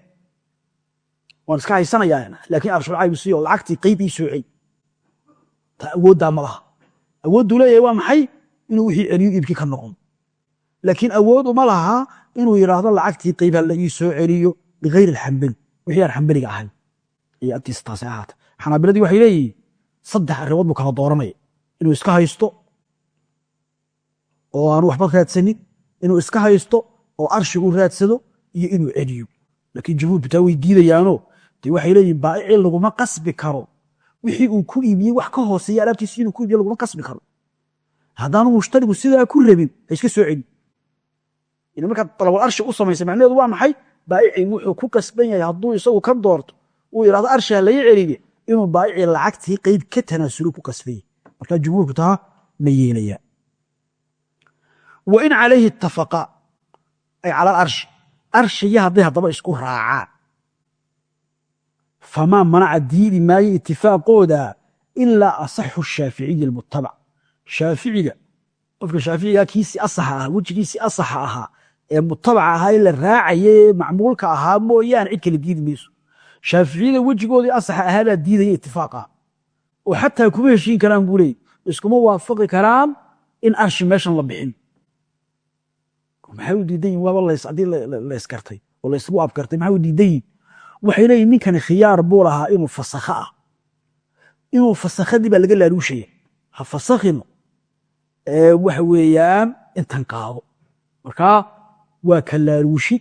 waan iska haysanayaa laakiin arshulcayb siyo lacagtii qayb ii soocey ta awooddaa ma laha awoodduu leeyahay waa maxay inuu wixii celiyo iibkii ka noqon laakiin awood uma laha inuu yidhaahdo lacagtii qayb ha la ii soo celiyo bigayri alxambali wixii aan xambaliga agtiisa taasi ahaata xanaabiladii waxay leeyihiin saddex arrimood buu kala dooranaya inuu iska haysto oo aanu waxba raadsanin inuu iska haysto oo arshigu raadsado iyo inuu celiyo. Laakiin jumhuurku taa way diidayaano dee waxay leeyihiin baa'icii laguma qasbi karo. Wixii uu ku iibiyey wax ka hooseeya alaabtiisi inuu ku iibiyo laguma qasbi karo. Haddaanu mushtarigu sidaa ku rabin ha iska soo celin. ila markaad dalabal arshi u samaysay macnaheedu waa maxay? Baa'icii wuxuu ku kasban yahay hadduu isagu ka doorto uu yidhahdo arshiha laga celiye inuu baa'icii lacagtii qeyb ka tanaasulo ku kasbaya markaa jumhuurku taa ma yeelayaa wa in calayhi itafaqaa ay cala alarshi arshigii hadday haddaba isku raacaan famaa manaca diidi maayo itifaaqooda ilaa asaxu shaaficiyi almutabac shaaficiga qofka shaaficiga kiisii asaxa ahaa wejigiisii ahaa ee mutabaca ahaa ee la raacaya ee macmuulka ahaa mooyaane cid kale diidi mayso. Shaaficiyada wejigoodii asaxa ahaabaa diidaya itifaaqa oo xataa kuma heshiin karaan buu leey iskuma waafaqi karaan in arshi meeshan la bixin. Maxay u diidan waaba haddii layskartay oo laysgu abkartay maxay u diidan waxay leeyihiin ninkani khiyaar buu lahaa inuu fasakho ah. Inuu fasakhadii baa laga laaluushaya ha fasakhino waxa weeyaan intan qaado markaa waa ka laaluushi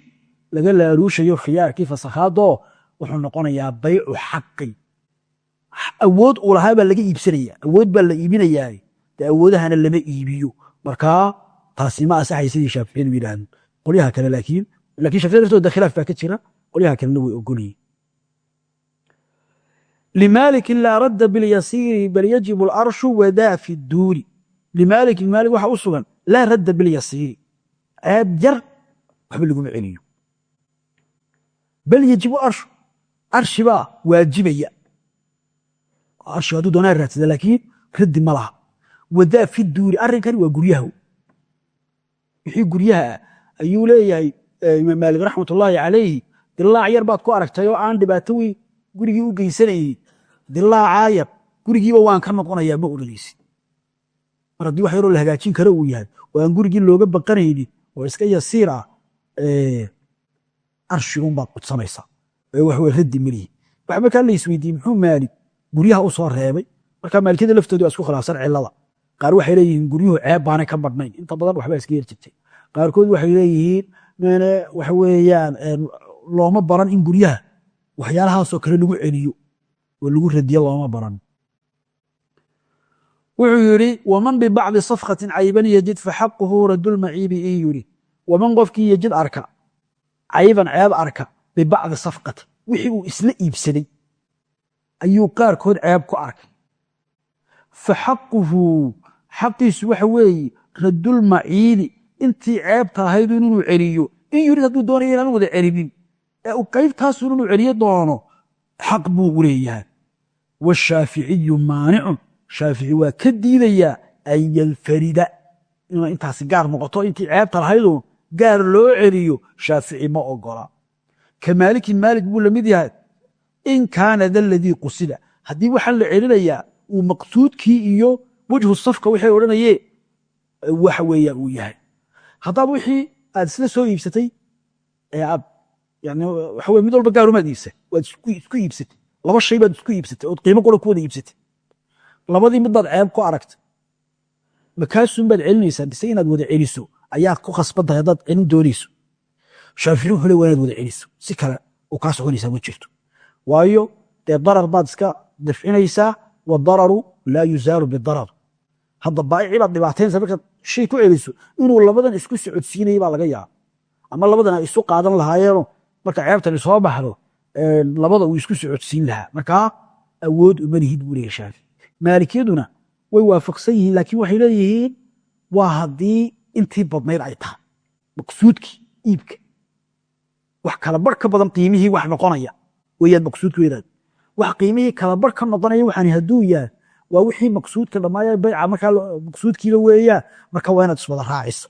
laga laaluushayo khiyaarkii fasakhaadoo wuxuu noqonayaa baycu xaqin awood uu lahaa baa laga iibsanaya awood baa la iibinayaa dee awoodahana lama iibiyo. Markaa taasi ma asaxay sidii shaaficiyadu yidhaahdo. Qolyaha kale laakiin laakiin shaaficiyada laftooda khilaaf baa ka jira qolyaha kalena way ogolyihin limaalikin laa radda bilyasiiri bal yajibu alarshu wadaa fi duuri. Limaalikin maalik waxa u sugan laa radda bilyasiiri waxba laguma celiyo bal yajibu arshu. Arshi baa waajibaya. Arshi hadduu doonaa raadsada laakiin raddi ma laha. Wadaa fi duuri arrinkani waa guryaha wixii guryaha ah ayuu leeyahay imaam maalik raxmatullaahi calayhi dilaac yar baad ku aragtay oo aan dhibaato weyn gurigii u geysanayey dilaacaa yar gurigiiba waan ka noqonayaa ma odhanaysid mar haddii wax yaroo la hagaajin karo uu yahay oo aan gurigii looga baqanaynin oo iska yasiir ah arshigun baad qudsanaysaa ee wax wey raddi melihi waxa markaa la isweydiiyey muxuu maalik guryaha u reebay. Markaa maalikiyada laftoodu waa isku khilaafsan cilada qaar waxay leeyihiin guryuhu ceeb baanay ka badhnayn inta badan waxbaa iska yar jirtay. Qaarkood waxay leeyihiin waxa weeyaan looma baran in guryaha waxyaalahaasoo kale lagu celiyo. Oo lagu radiyo looma baran. Wuxuu yidhi waman bibacdi safkatin cayban yejid faxaquhu radulmaciibi in yidhi waman qofkii yejid arka cayban ceeb arka bibacdi safkatin wixii uu isla iibsaday ayuu qaarkood ceeb ku arkay faxaquhu xaqiisu waxa weeye radulmaciidi intii ceebta ahayd inuu celiyo in yurid hadduu doonaya inaan wada celinin ee uu qaybtaasun inuu celiyo doono xaq buu u leeyahay washaaficiyu maanicun shaafici waa ka diidayaa an yanfarida inay intaasi gaar noqoto intii ceebta lahaydun gaar loo celiyo shaafici ma ogola. Ka maalikin maalik buu la mid yahay in kaana da ladii qusida. Haddii waxaan la celinayaa uu maqsuudkii iyo wejhu safka waxay odhanayee waxa weeyaan uu yahay. Haddaad wixii aad isla soo iibsatay ee yani waxa weye mid walba gaarumaad iibsa waad isku iibsatay. Laba shay baad isku iibsatay ood qiimo qura ku iibsatay. Labadii mid baad ceeb ku aragtay. Makaasun celinaysaa bise inaad wada celiso ayaa ku khasban tahay haddaad celin doonayso. Shaafici wuxuu le waa inaad wada celiso. Si kale uu kaa soconaysaa ma jirto. Waayo dee darar baad iska dafcinaysaa wadararu laa yuzaalu bidarar. Hadda baa'icii baad markaad shay ku celiso inuu labadan isku socodsiinayay baa laga yaaba ama labadan ay isu qaadan lahaayeenoo marka ceebtani soo baxdo labada uu isku socodsiin lahaa. Markaa awood uma buu leeyahy shaafi. Maalikiyaduna way waafaqsan yihiin laakiin waxay leeyihiin waa haddii intii badnayd ay tahay? Maqsuudkii iibka. Wax kala bar ka badan qiimihii wax noqonaya weeyaan maqsuudka weynaad wax qiimihii kala bar ka noqonaya waxaan hadduu yahay waa wixii maqsuudka dhammaaya bayca markaa maqsuudkiila weeyaan marka waa inaad iswada raacisa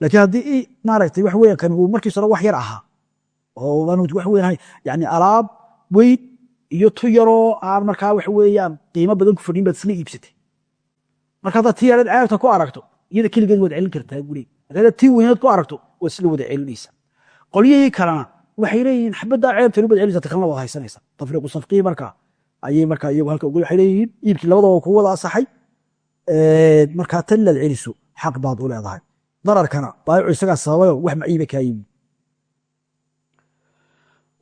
laakiin haddii maaragtay wax kan uu markiis hore wax yar ahaa oo wax weeyaan yani alaab weyn iyo tu yaroo aan markaa wax weeyaan qiimo badan ku fadhin baad isla iibsatay. Marka haddaad tii ceebta ku aragto iyada keligeed waad celin kartaa guri haddaad tii weyneed ku aragto waad isla wada celinaysaa qolyihii kalena waxay leeyihiin xabaddaa ceebtani baad celinaysa kalena waad haysanaysaa tafriiqu safqii markaa ayay markaa iyagu halka waxay leeyihiin. Iibkii labadaba ku wada asaxay. Markaa tan inaad celiso xaq baad u leedahay. Dararkana baayicu isagaa sababayo wax maciiba kaa yimi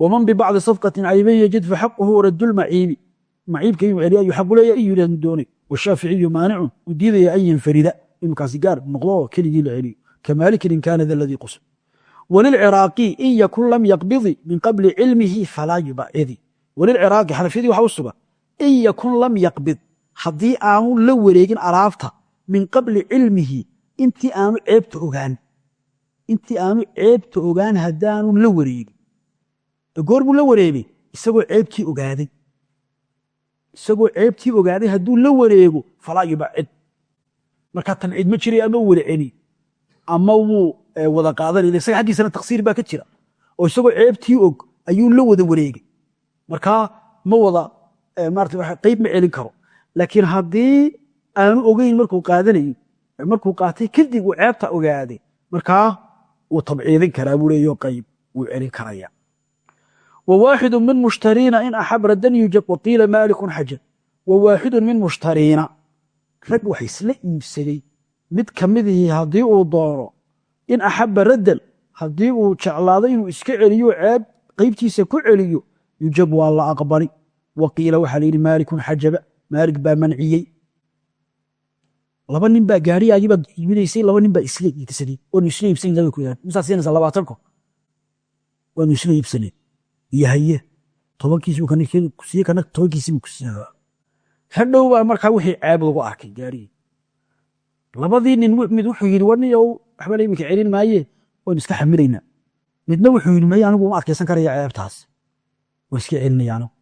waman bibacdi safqatin cayban yajid faxaquhu radulmaciibi maciibka inuu celiya ayuu xaq u leeya in doonay. Washaaficiyu maanicun uu diidaya an yanfarida inuu kaasi gaar noqdo keligii la celiyo kamaalikin in kaana da ladii qusb walilciraaqi in yakun lam yaqbidi min qabli cilmihi falaa yubacidi walilciraaqi xanafiyadii waxa u sugan in yakun lam yaqbid. Haddii aanu la wareegin alaabta min qabli cilmihi intii aanu ceebta ogaan. Intii aanu ceebta ogaan haddaanu la wareegin. Goor buu la wareegay isagoo ceebtii ogaaday. Isagoo ceebtii ogaaday hadduu la wareego falaa yubacid marka tan cid ma jiray ama wada celi ama wuu eh, wada qaadanayna isaga aggiisana taksiir baa ka jira. Oo isagoo ceebtii og ayuu la wada wareegay. Markaa ma wada eh, qeyb ma celin karo. Laakiin haddii aanu ogeyn markuu qaadanayo eh, markuu qaatay kadib uu ceebta ogaaday markaa wuu tabciidin karaa buu leeyo qayb wuu celin karaya wawaaxidu min mushtariina in axab raddan yujab waqiila maalikun xajar. Wawaaxidu min mushtariina rag wax isla iibsaday. Mid ka midihii haddii uu doono in axabba raddan haddii uu jeclaado inuu iska celiyo ceeb qaybtiisa ku celiyo yujab waa la aqbali. Waqiila waxaa layidhi maalikun xajaba. Maalik baa manciyey. Laba nin baa gaariyaagiibaad iibinaysay laba nin baa isla iibsaday. Oonu isla iibsanin laba yidhahda misaa siinaysa labaatanko waanu isla iibsaneen iyo haye tobankiisibuu kana tobankiisibuu ku siiyey hadhow baa markaa wixii ceeb lagu arkay gaarigii labadii nin mid wuxuu yidhi waniyow waxba la iminka celin maaye waynu iska xamilaynaa midna wuxuu yidhi maye anigu uma adkaysan karaya ceebtaas waan iska celinaya anigu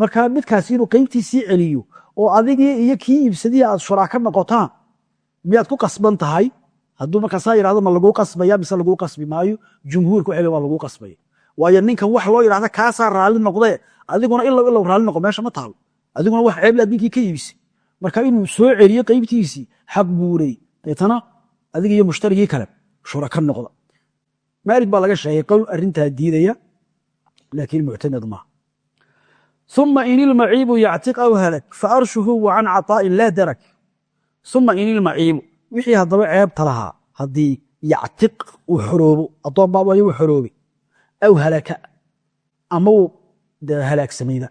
marka midkaas inuu qaybtii sii celiyo oo adigii iyo kii iibsadii aad shuraaka noqotaan miyaad ku qasban tahay? Hadduu markaasaa yidhahdo ma laguu qasbaya mise laguu qasbi maayo? Jumhuurka waxay waa laguu qasbaya waayo ninkan wax loo yidhahda kaasaa raali noqdee adiguna ilow ilow raalli noqo meesha ma taalo adiguna wax ceeblaad ninkii ka iibisay. Marka inuu soo celiyo qaybtiisii xaq buurey deetana adig iyo mushtarigii kale shuraka noqda. Maalig baa laga sheegay qowl arintaa diidaya laakiin muctamid maaha uma in ilmaciibu yactiq aw halag faarshuhu wa can caطaa'in laa darag uma in ilmaciibu wixii haddaba ceebta lahaa haddii yactiq uu xoroobo addoon baabayo aw halaka ama uu dee halaagsamayba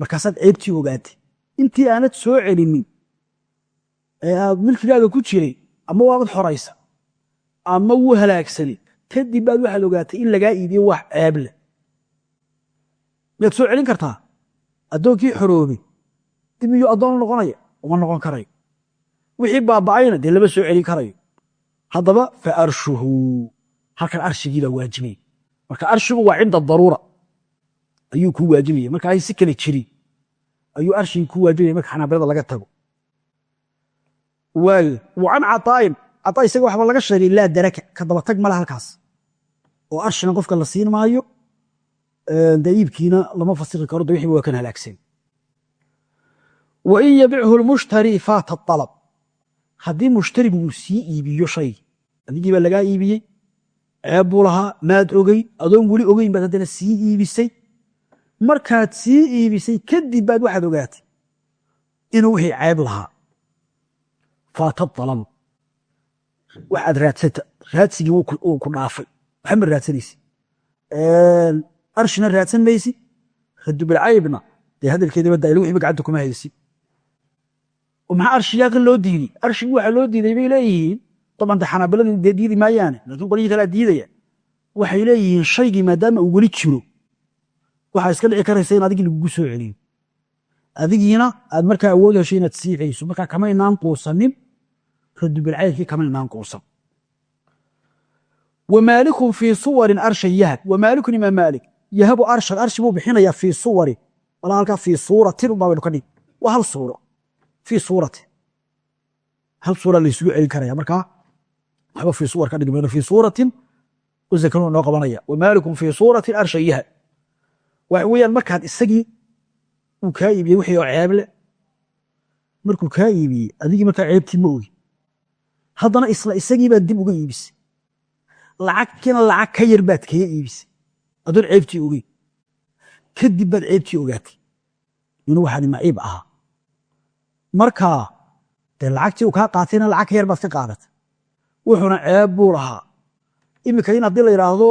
markaasaad ceebtii ogaatay intii aanad soo celinin ee aad milkigaaga ku jiray ama waabad xoraysa ama wuu halaagsanay kadib baad waxaad ogaatay in lagaa iibiyo wax ceeb leh miyaad soo celin kartaa addoonkii xoroobay dib iyuu addoon noqonaya uma noqon karayo wixii baaba'ayna dee lama soo celin karayo haddaba fa arshuhu halkan arshigii baa waajibaya marka arshigu waa cinda daruura. Ayuu kuu waajibaya marka ay si kale jirin ayuu arshigii kuu waajibaya marka xanaabilada laga tago. Waayo wa can cataa'in cataa isaga waxba laga sheegay laa daraka. Ka dabatag male halkaas. Oo arshina qofka la siin maayo dee iibkiina lama fasiri karo. De wixiiba waa kan halaagsan. Wa in yabichu lmushtari faata alab haddii mushtarigu uu sii iibiyo shaygii adigii baa lagaa iibiyey ceeb buu lahaa maad ogeyn adoon weli ogeyn baad haddana sii iibisay. Markaad sii iibisay kadib baad waxaad ogaatay inuu wixii ceeb lahaa. Faata alabu waxaad raadsata raadsigii wuu ku dhaafay. Waxa ma raadsanaysi arshina raadsan maysi radubilcaybna dee hadalkeediba daayl wixiiba gacanta kuma haysi maxaa arshiyaaqin loo diiday arshigi waxaa loo diiday bay leeyihiin daban de xanaabiladii dee diidi maayaane laakiin qolyihii kalea diidaya waxay leeyihiin shaygii maadaama uu weli jiro. Waxaa iska dhici karaysa in adigii lagugu soo celiyo. Adigiina aad markaa awood hesho inaad sii celiso markaa kama inaan quusanin radubilcaybkii kama inaan quusan. Wamaalikun fii suwarin arshan yahab. Wamaalikun imaam maalik yahabu arshan arshi buu bixinayaa fii suwarin walaa halkaa fii suuratin ubaa baynu ka dhig waa hal suuro. Fii suuratin. Hal suura laysugu celin karaya markaa waxba fii suwar ka dhigi mayno fii suuratin usakanuu noo qabanaya. Wamaalikun fii suuratin arshan yahab waxa weeyaan markaad isagii uu kaa iibiyey wixii oo ceeble markuu kaa iibiyey adigii ma ogi. Haddana isla isagii baad dib uga iibisay. Lacagkiina lacag ka yar baad kaga iibisay. Adoon ceebtii ogeyn kadib baad ceebtii ogaatay. Inuu waxaani maciib ahaa. Markaa dee lacagtii uu kaa qaatayna lacag ka yar baad ka qaadatay wuxuuna ceeb buu lahaa. Iminka in haddii la yidhaahdo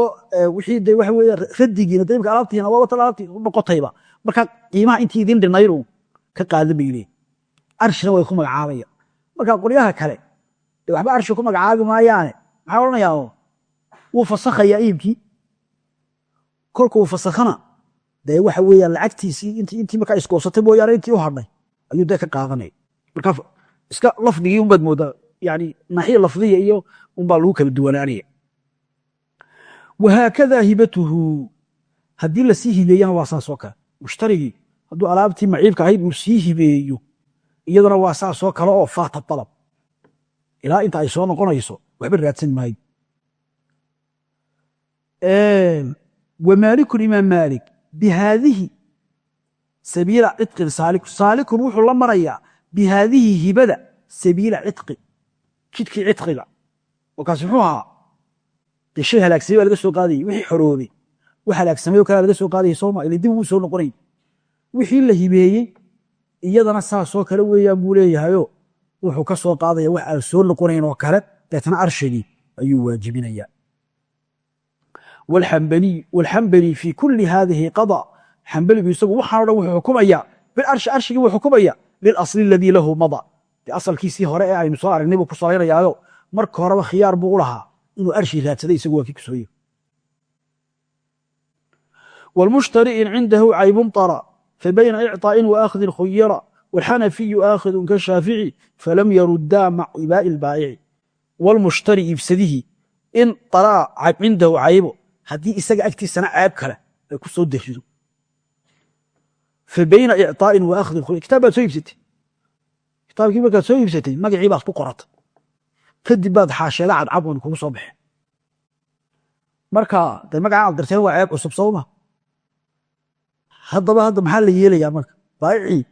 wixii de waxa weeye raddigiina de imika alaabtiina waa watan alaabtii noqotayba. Markaa qiimaha intii idin dhinaynu ka qaada bay leeyihiin arshina way ku magacaabaya marka qolyaha kale de waxba arshi ku magacaabi maayaane maxaa odhanayaa wuu fasakhayaa iibkii kolka uu fasakhana. Dee waxa weeyaan lacagtiisii intii markaa iskoosatay mooyaane intii u hadhay ayuu dee ka qaadanaya markaa iska lafdigii unbaad moodaa yani naxiya lafdiya iyo unbaa lagu kala duwanaanaya wahaakadaa hibatuhu haddii la sii hibeeyana waa saas oo kale mushtarigii hadduu alaabtii maciibka ahayd uu sii hibeeyo iyaduna waa saasoo kale oo faata dalab ilaa inta ay soo noqonayso waxba raadsan maayo wa maalikun imaam maalik bihaadihi sabiila cidqin saaliku saalikun wuxuu la marayaa bihaadihi hibada sabiila cidqi jidkii cidqiga markaas muxuu ahaa dee shay halaagsamay baa laga soo qaadayay wixii xoroobay wax halaagsamay oo kalea laga soo qaadayay sooma ila dib uu soo noqonay wixii la hibeeyey iyadana saasoo kale weeyaan buu leeyahayo wuxuu ka soo qaadaya wax aan soo noqonayn oo kale deetna arshigii ayuu waajibinaya walxambali fii kulli haadihi qada xambaligu isagu waxaano dhan wuxuu xukumaya bilarshi arshigii wuu xukumaya lilasli aladii lahu mada asalkiisii hore ee aynu soo aragnay buu ku salaynayaayo marka horeba khiyaar buu u lahaa inuu arshi raadsaday isagu waa kii kusooye والمشتري إن عنده عيب طرى فبين إعطاء وآخذ خيرا والحنفي آخذ كالشافعي فلم يردا مع إباء البائع والمشتري يفسده إن طرى عيب عنده عيب هدي إساق أكتي سنة عيب كلا كسو دهشدو فبين إعطاء وآخذ خيرا كتابة سو kitaabkii markaad soo iibsatay magacii baad ku qorata. Kadib baad xaashada cadcabwan kugu soo baxe marka de magacaa abdirteen waa ceeb cusub sowma haddaba hadda maxaa la yeelayaa marka? Baayicii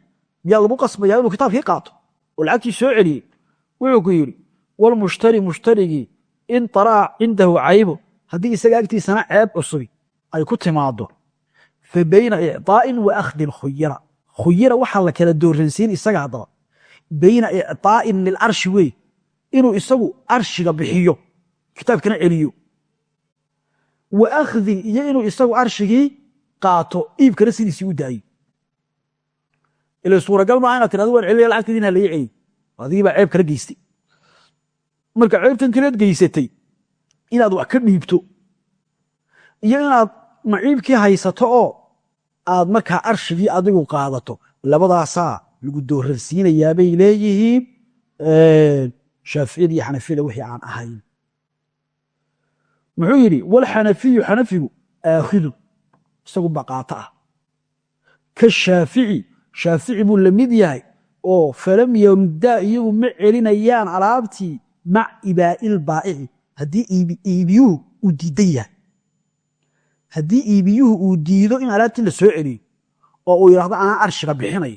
miyaa lagu qasbayaa inuu kitaabkii qaato? Oo lacagtii soo celiyey. Wuxuu ku yidhi walmushtari mushtarigii in taraac cindahu caybo haddii isaga agtiisana ceeb cusubi ay ku timaado fa bayna icaa'in wa akhdi lkhuyira khuyira waxaa la kala dooransiin isaga haddaba bayna icطaa'in lilarshi wey inuu isagu arshiga bixiyo kitaabkana celiyo. Wa akhdin iyo inuu isagu arshigii qaato iibkana sidiisii u daayo. Ila suuragal maaha inaad tirado waan celinaya lacagtadiina laga celiy adigii baa ceeb kala geystay. Marka ceebtan kaleed geysatay inaad wax ka dhiibto iyo inaad maciibkii haysato oo aad markaa arshigii adigu qaadato labadaasaa lagu dooransiinayaa bay leeyihiin shaaficiyada iyo xanafiyada wixii aan ahayn. Muxuu yidhi walxanafiyu xanafigu aakhidu. Isagu baqaato ah. Ka shaafici shaafici buu la mid yahay oo falam yamdaa iyagu ma celinayaan alaabtii mac ibaa'il baa'ici. Haddii iibiyuhu uu diidan yahay. Haddii iibiyuhu uu diido in alaabtii la soo celiyo oo uu yidhahdo anaa arshiga bixinayo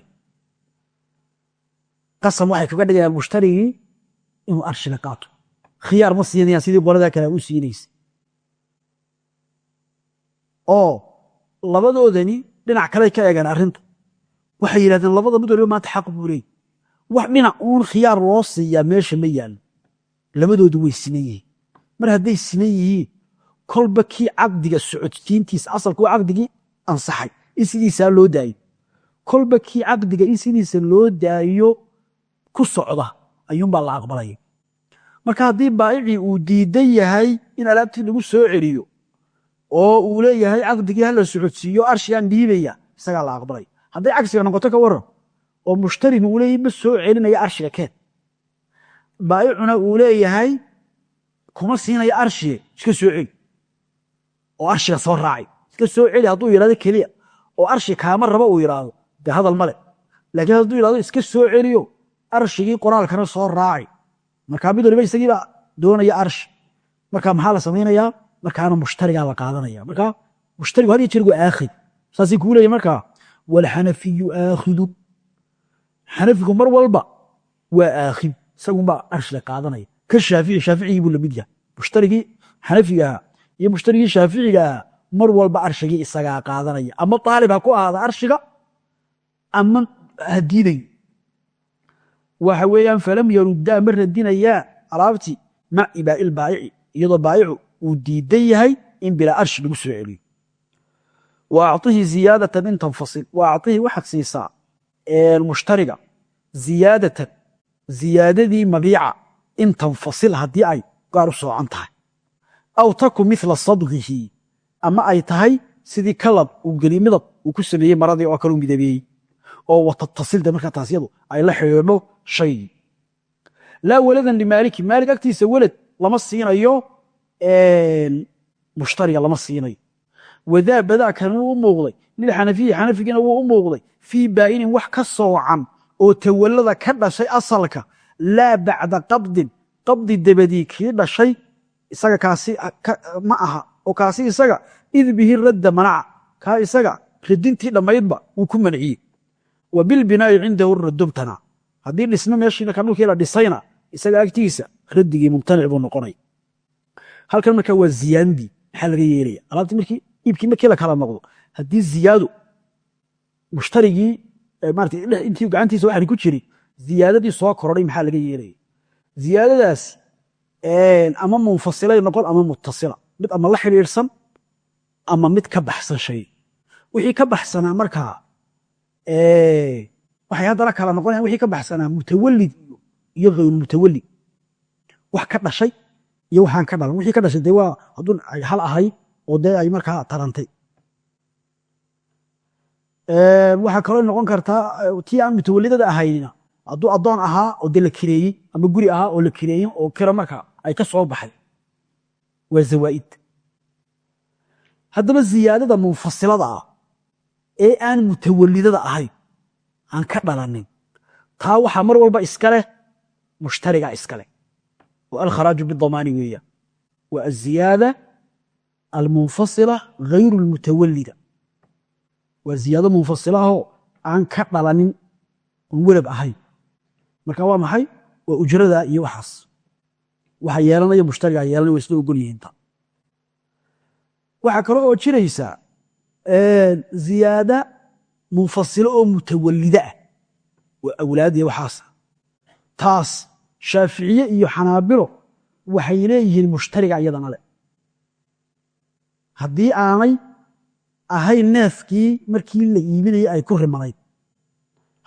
qasam waxay kaga dhigayaan mushtarigii inuu arshiga qaato khiyaar ma siinayaan sidii qoladaa kale u siinaysa oo labadoodani dhinac kaley ka eegeen arrinta waxay yidhahdeen labada mid maanta xaq buu leey wax dhinac uun khiyaar loo siiyaa meesha ma yaallo labadoodu way siman yihiin mar hadday siman yihiin kolba kii caqdiga socodsiintiisa asalkuu caqdigii ansaxay in sidiisaa loo daayo kolba kii caqdiga in sidiisa loo daayo ku socda ayuunbaa la aqbalaya marka haddii baa'icii uu diidan yahay in alaabtii lagu soo celiyo oo uu leeyahay caqdigii hala socodsiiyo arshigaan dhiibaya isagaa la aqbalaya hadday cagsiga noqoto ka waran oo mushtarigi uu leeyahay ma soo celinaya arshiga keen. Baa'icuna uu leeyahay kuma siinaya arshiga iska soo celi oo arshiga soo raacay. Iska soo celi hadduu yidhahdo keliya oo arshi kaama rabo uu yidhaahdo dee hadal male laakiin hadduu yidhahdo iska soo celiyo arshigii qoraalkana soo raacay. Markaa mid waliba isagiibaa doonaya arshi marka maxaa la samaynayaa? Markaana mushtarigaa la qaadanaya. Marka mushtarigu had iyo jeer waa aakhid. Saasay kuu leeyahy markaa walxanafiyu aakhidun. Xanafigu mar walba waa aakhid isagunbaa arshiga qaadanaya. Ka shaafici shaaficigii buu la mid yahay. Mushtarigii xanafiga iyo mushtarigii shaaficiga mar walba arshigii isagaa qaadanaya. Ama aalib ha ku ahaada arshiga ama ha diiday waxa weeyaan falam yaruddaa ma radinayaa alaabtii mac ibaa'i baayici iyadoo baayicu uu diidan yahay in bilaa arshi lagu soo celiyo wa acطihi ziyaadatan in tanfasil wa acطihi waxaad siisaa mushtariga ziyaadatan ziyaadadii mabiica in tanfasil haddii ay gaar u soocan tahay aw taku mila sadqihi ama ay tahay sidii kalab uu geli midab uu ku sameeyey maradii oo kale u midabeeyey oo watatasilda markaa taas yadu ay la xidhiidho shaygii laa waladan limaaliki maalik agtiisa welad lama siinayo mushtariga lama siinayo wadaa badaa kan wuu u muuqday. Lilxanafiyi xanafigina wuu u muuqday. Fii baa'inin wax ka soocan oo tawallada ka dhashay asalka laa bacda qabdin qabdi dabadii kii dhashay isaga kaasi ma aha. Oo kaasi isaga id bihi radda manaca kaa isaga radintii dhammaydba wuu ku manciyey wa bilbinaa'i cindahu radubtana haddii dhisme meeshii ka dhulkii la dhisayna isaga agtiisa raddigii mumtanic buu noqonay. Halkan marka waa ziyaadadii maxaa laga yeelaya? Alaabtii markii iibkii markii la kala noqdo haddii ziyaado mushtarigii maarata intii gacantiisa waxaan ku jirin ziyaadadii soo korodhay maxaa laga yeelaya? Ziyaadadaas ama munfasilay noqon ama mutasila mid ama la xidhiidhsan ama mid ka baxsan shay. Wixii ka waxay haddana kala noqonayan wixii ka baxsanaa mutawalid iyo hayru mutawalid wax ka dhashay iyo waxaan ka dhalan. Wixii ka dhashay dee waa hadduu ay hal ahay oo dee ay markaa tarantay. Waxaa kaloo noqon kartaa tii aan mutawalidada ahaynina hadduu addoon ahaa oo dee la kireeyey ama guri ahaa oo la kireeyey oo kira markaa ay ka soo baxay waa zawaa'id haddaba ziyaadada munfasilada ah ee aan mutawalidada ahayn aan ka dhalanin. Taa waxaa mar walba iska leh mushtariga iska leh. Oo alkharaaju bidamaani weeyaan waa aziyaada almunfasila hayru almutawalida waa ziyaado munfasilahoo aan ka dhalanin oon welab ahayn marka waa maxay? Waa ujrada iyo waxaas. Waxa yeelanaya mushtarigaa yeelanaya waa isla ogol yihiinta waxaa kaloo oo jiraysa ziyaada munfasilo oo mutawalida ah waa awlaadiya waxaasa taas shaaficiye iyo xanaabilo waxay leeyihiin mushtariga iyadana le haddii aanay ahayn neefkii markii la iibinayay ay ku rimanayd.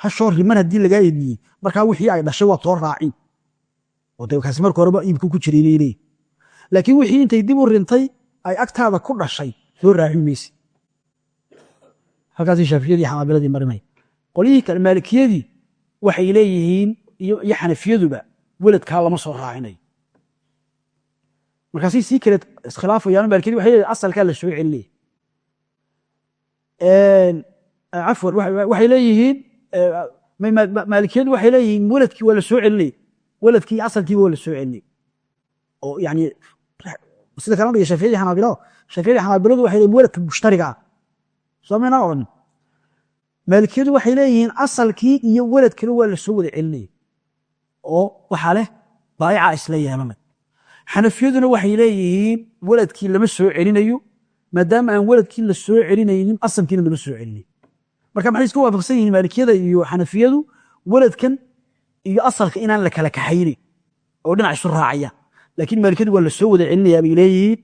Hashoo riman haddii lagaa iibiyey markaa wixii ay dhashay waa soo raacin. Oo de kaasi marka horeba iibku ku jiray inay laakiin wixii intay dib u rintay ay agtaada ku dhashay soo raacin mayse halkaasay shaaficiyadii xanaabiladii marinaya qolyihii kale maalikiyadii waxay leeyihiin iyo xanafiyaduba weladkaa lama soo raacinayo markaasay sii kale iskhilaafayaan maalikiyadii waxay leeyihiin asalkaa la soo cafwan waxay leeyihiin maalikiyadu waxay leeyihiin weladkii waa la soo celinaya weladkii asalkiiba waa la soo celinaya oo yani sida kala dhiga shafiyadii xanaabilada. Shafiyadii xanaabiladu waxay leeyihiin weladka mushtariga ah soo maynaa odhan maalikiyadu waxay leeyihiin asalkii iyo weladkana waa la soo wada celinaya oo waxaa leh baayica isla yeelanay xanafiyaduna waxay leeyihiin weladkii lama soo celinayo maadaama aan weladkii la soo celinaynin asalkiina lama soo celinayo. Marka maxay isku waafaqsan yihiin maalikiyada iyo xanafiyadu? Weladkan iyo asalka inaan la kala kaxaynin. Oo dhinac isu raacayaan laakiin maalikiyadu waa la soo wada celinayaa bay leeyihiin.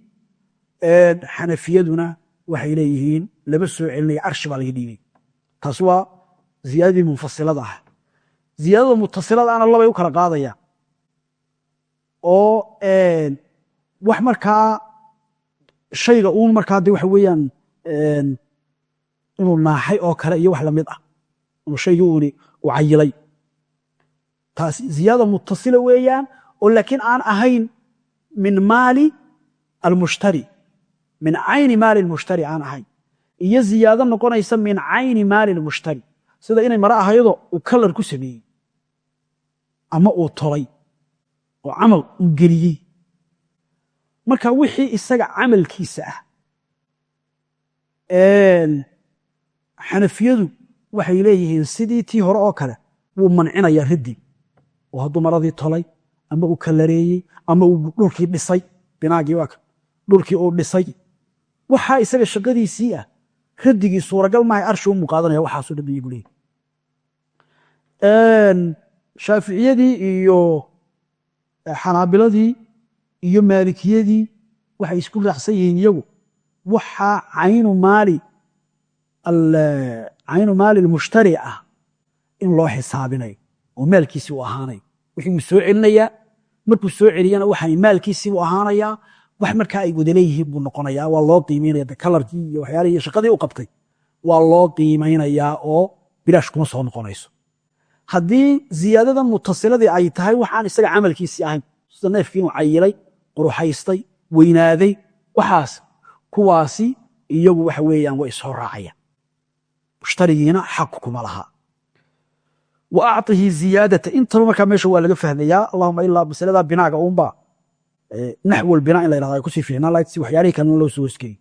Xanafiyaduna waxay leeyihiin lama soo celinaya arshi baa laga dhiibay. Taasi waa ziyaadadii munfasilada ah. Ziyaadada mutasilada ana labay u kala qaadayaan oo wax markaa shayga uun markaa de waxa weeyaan inuu naaxay oo kale iyo wax la mid ah. Inuu shaygii uuni u cayilay. Taasi ziyaada mutasila weeyaan oo laakiin aan ahayn min maali almushtari min cayni maali lmushtari aan ahayn iyo ziyaado noqonaysa min cayni maali lmushtari sida inay mare ahaydo uu kalar ku sameeyey. Ama uu tolay. Oo camal uu geliyey. Marka wixii isaga camalkiisa ah. Xanafiyadu waxay leeyihiin sidii tii hore oo kale wuu mancinayaa raddi oo hadduu maradii tolay ama uu kalareeyey ama uu dhulkii dhisay. Binaagii waa dhulkii uu dhisay waxaa isaga shaqadiisii ah. Raddigii suuragal maahay arshi u muqaadanaya waxaasoo dhan iyagu leeyihi shaaficiyadii iyo xanaabiladii iyo maalikiyadii waxay isku raacsan yihiin iyagu. Waxaa caynu maali caynu maali lmushtari ah in loo xisaabinayo oo maalkiisii u ahaanayo wixii uu soo celinayaa. Markuu soo celiyana waxaan maalkiisii u ahaanayaa wax markaa ay wada leeyihiin buu noqonayaa. Waa loo qiimaynaya de kalarkii iyo waxyaalihii shaqadii u qabtay. Waa loo qiimaynayaa oo bilaash kuma soo noqonayso. Haddii ziyaadadan mutasiladii ay tahay waxaan isaga camalkiisii ahayn. Sida neefkii inuu cayilay quruxaystay weynaaday waxaas kuwaasi iyagu waxa weeyaan way ishor raacayaan. Mushtarigiina xaq kuma laha. Wa acطihi ziyaadata. Intaba markaa meesha waa laga fahmayaa. Allahuma ilaa masalada binaaga uunba naxw binaa in la yhahdo ay ku sii fiicnaan lahayd si waxyaalihii kalena loo soo hosgeeyey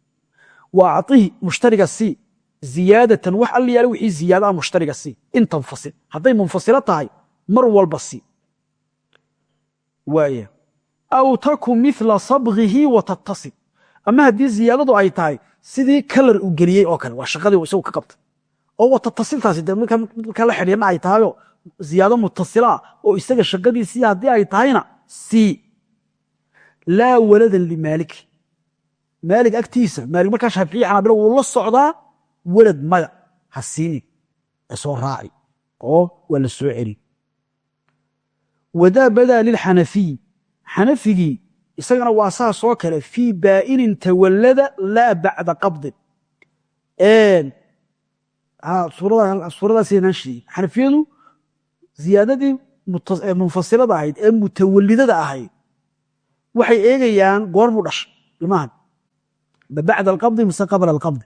wa acطihi mushtariga si ziyaadatan wax alla yaalla wixii ziyaadaha mushtariga si in tanfasil hadday munfasilo tahay mar walba si. Waaya aw taku mila sabgihi wa tattasil. Ama haddii ziyaadadu ay tahay sidii kalar uu geliyey oo kale waa shaqadii isagu ka qabtay. Oo wa tattasiltaasi dee markaa la xidhiirna ay tahayo ziyaado mutasilaa oo isaga shaqadiisii haddii ay tahayna si laa waladan limaaliki maalik. Agtiisa maalik markaa shaaficiya xanaabila wuu la socdaa welad maya ha siinin ee soo raaci oo waa la soo celi. Wadaa badaa lilxanafiy xanafigii isagana waa saasoo kale fii baa'inin tawallada laa bacda qabdin. Suuradaasnaan sheegin xanafiyadu ziyaadadii munfasilada ahayd ee mutawalidada ahayd waxay eegayaan goormuu dhashay ilmahan bacda alqabdi mise qabla alqabdi.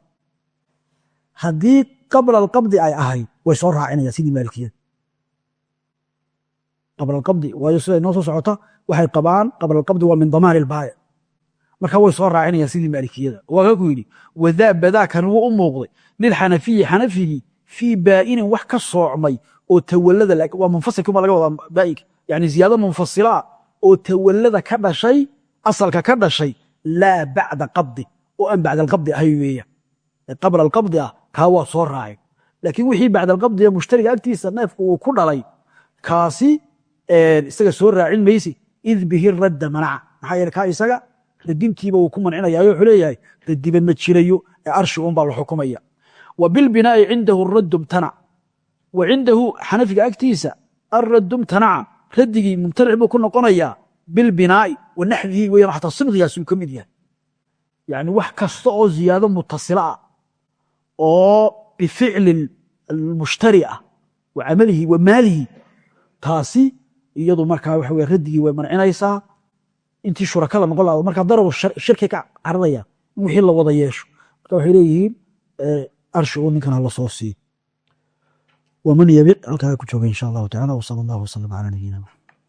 Haddii qabla alqabdi ay ahayd way soo raacinayaan sidii maalikiyada qabla alqabdi waayo siday noo soo socota waxay qabaan qabla alqabdi waa min damaani ilbaaya marka way soo raacinayaan sidii maalikiyada waa ka ku yidhi wadaa badaakan wuu u muuqday. Lilxanafiyi xanafigii fii baa'inin wax ka soocmay oo tawallada waa munfasilkuma laga wadaa baa'inka yani ziyaado munfasilaa oo tawallada ka dhashay asalka ka dhashay laa bacda qabdi oo aan bacda alqabdi ahay weeyaan qabla alqabdi ah kaa waa soo raacay. Laakiin wixii bacda alqabdi ee mushtariga agtiisa neefku uu ku dhalay kaasi isaga soo raacin maysi id bihi radda manaca. Maxaa yeele kaa isaga radintiiba uu ku mancinayaayo wuxuu leeyahay radiba ma jirayo ee arshi un baa la xukumaya. Wa bilbinaa'i cindahu raddu mtanac wa cindahu xanafiga agtiisa arraddu mtanaca raddigii mumtanic buu ku noqonayaa bilbinaa'i wa naxwihi weyan xataa sibqigaasuu ka mid yahay. Yani wax kasta oo ziyaado mutasila ah oo bificli almushtari ah wa camalihi wa maalihi taasi iyadu markaa waxa weye raddigii way mancinaysaa intii shurakada noqon lahado markaa darabu shirkay ka cararaya in wixii la wada yeesho. Marka waxay leeyihiin arshi uu ninkan hala soo siiyo waman yabiq halkaa ku jooga insha allahu tacala wsala allahu wasalam cala nabiyina maxamed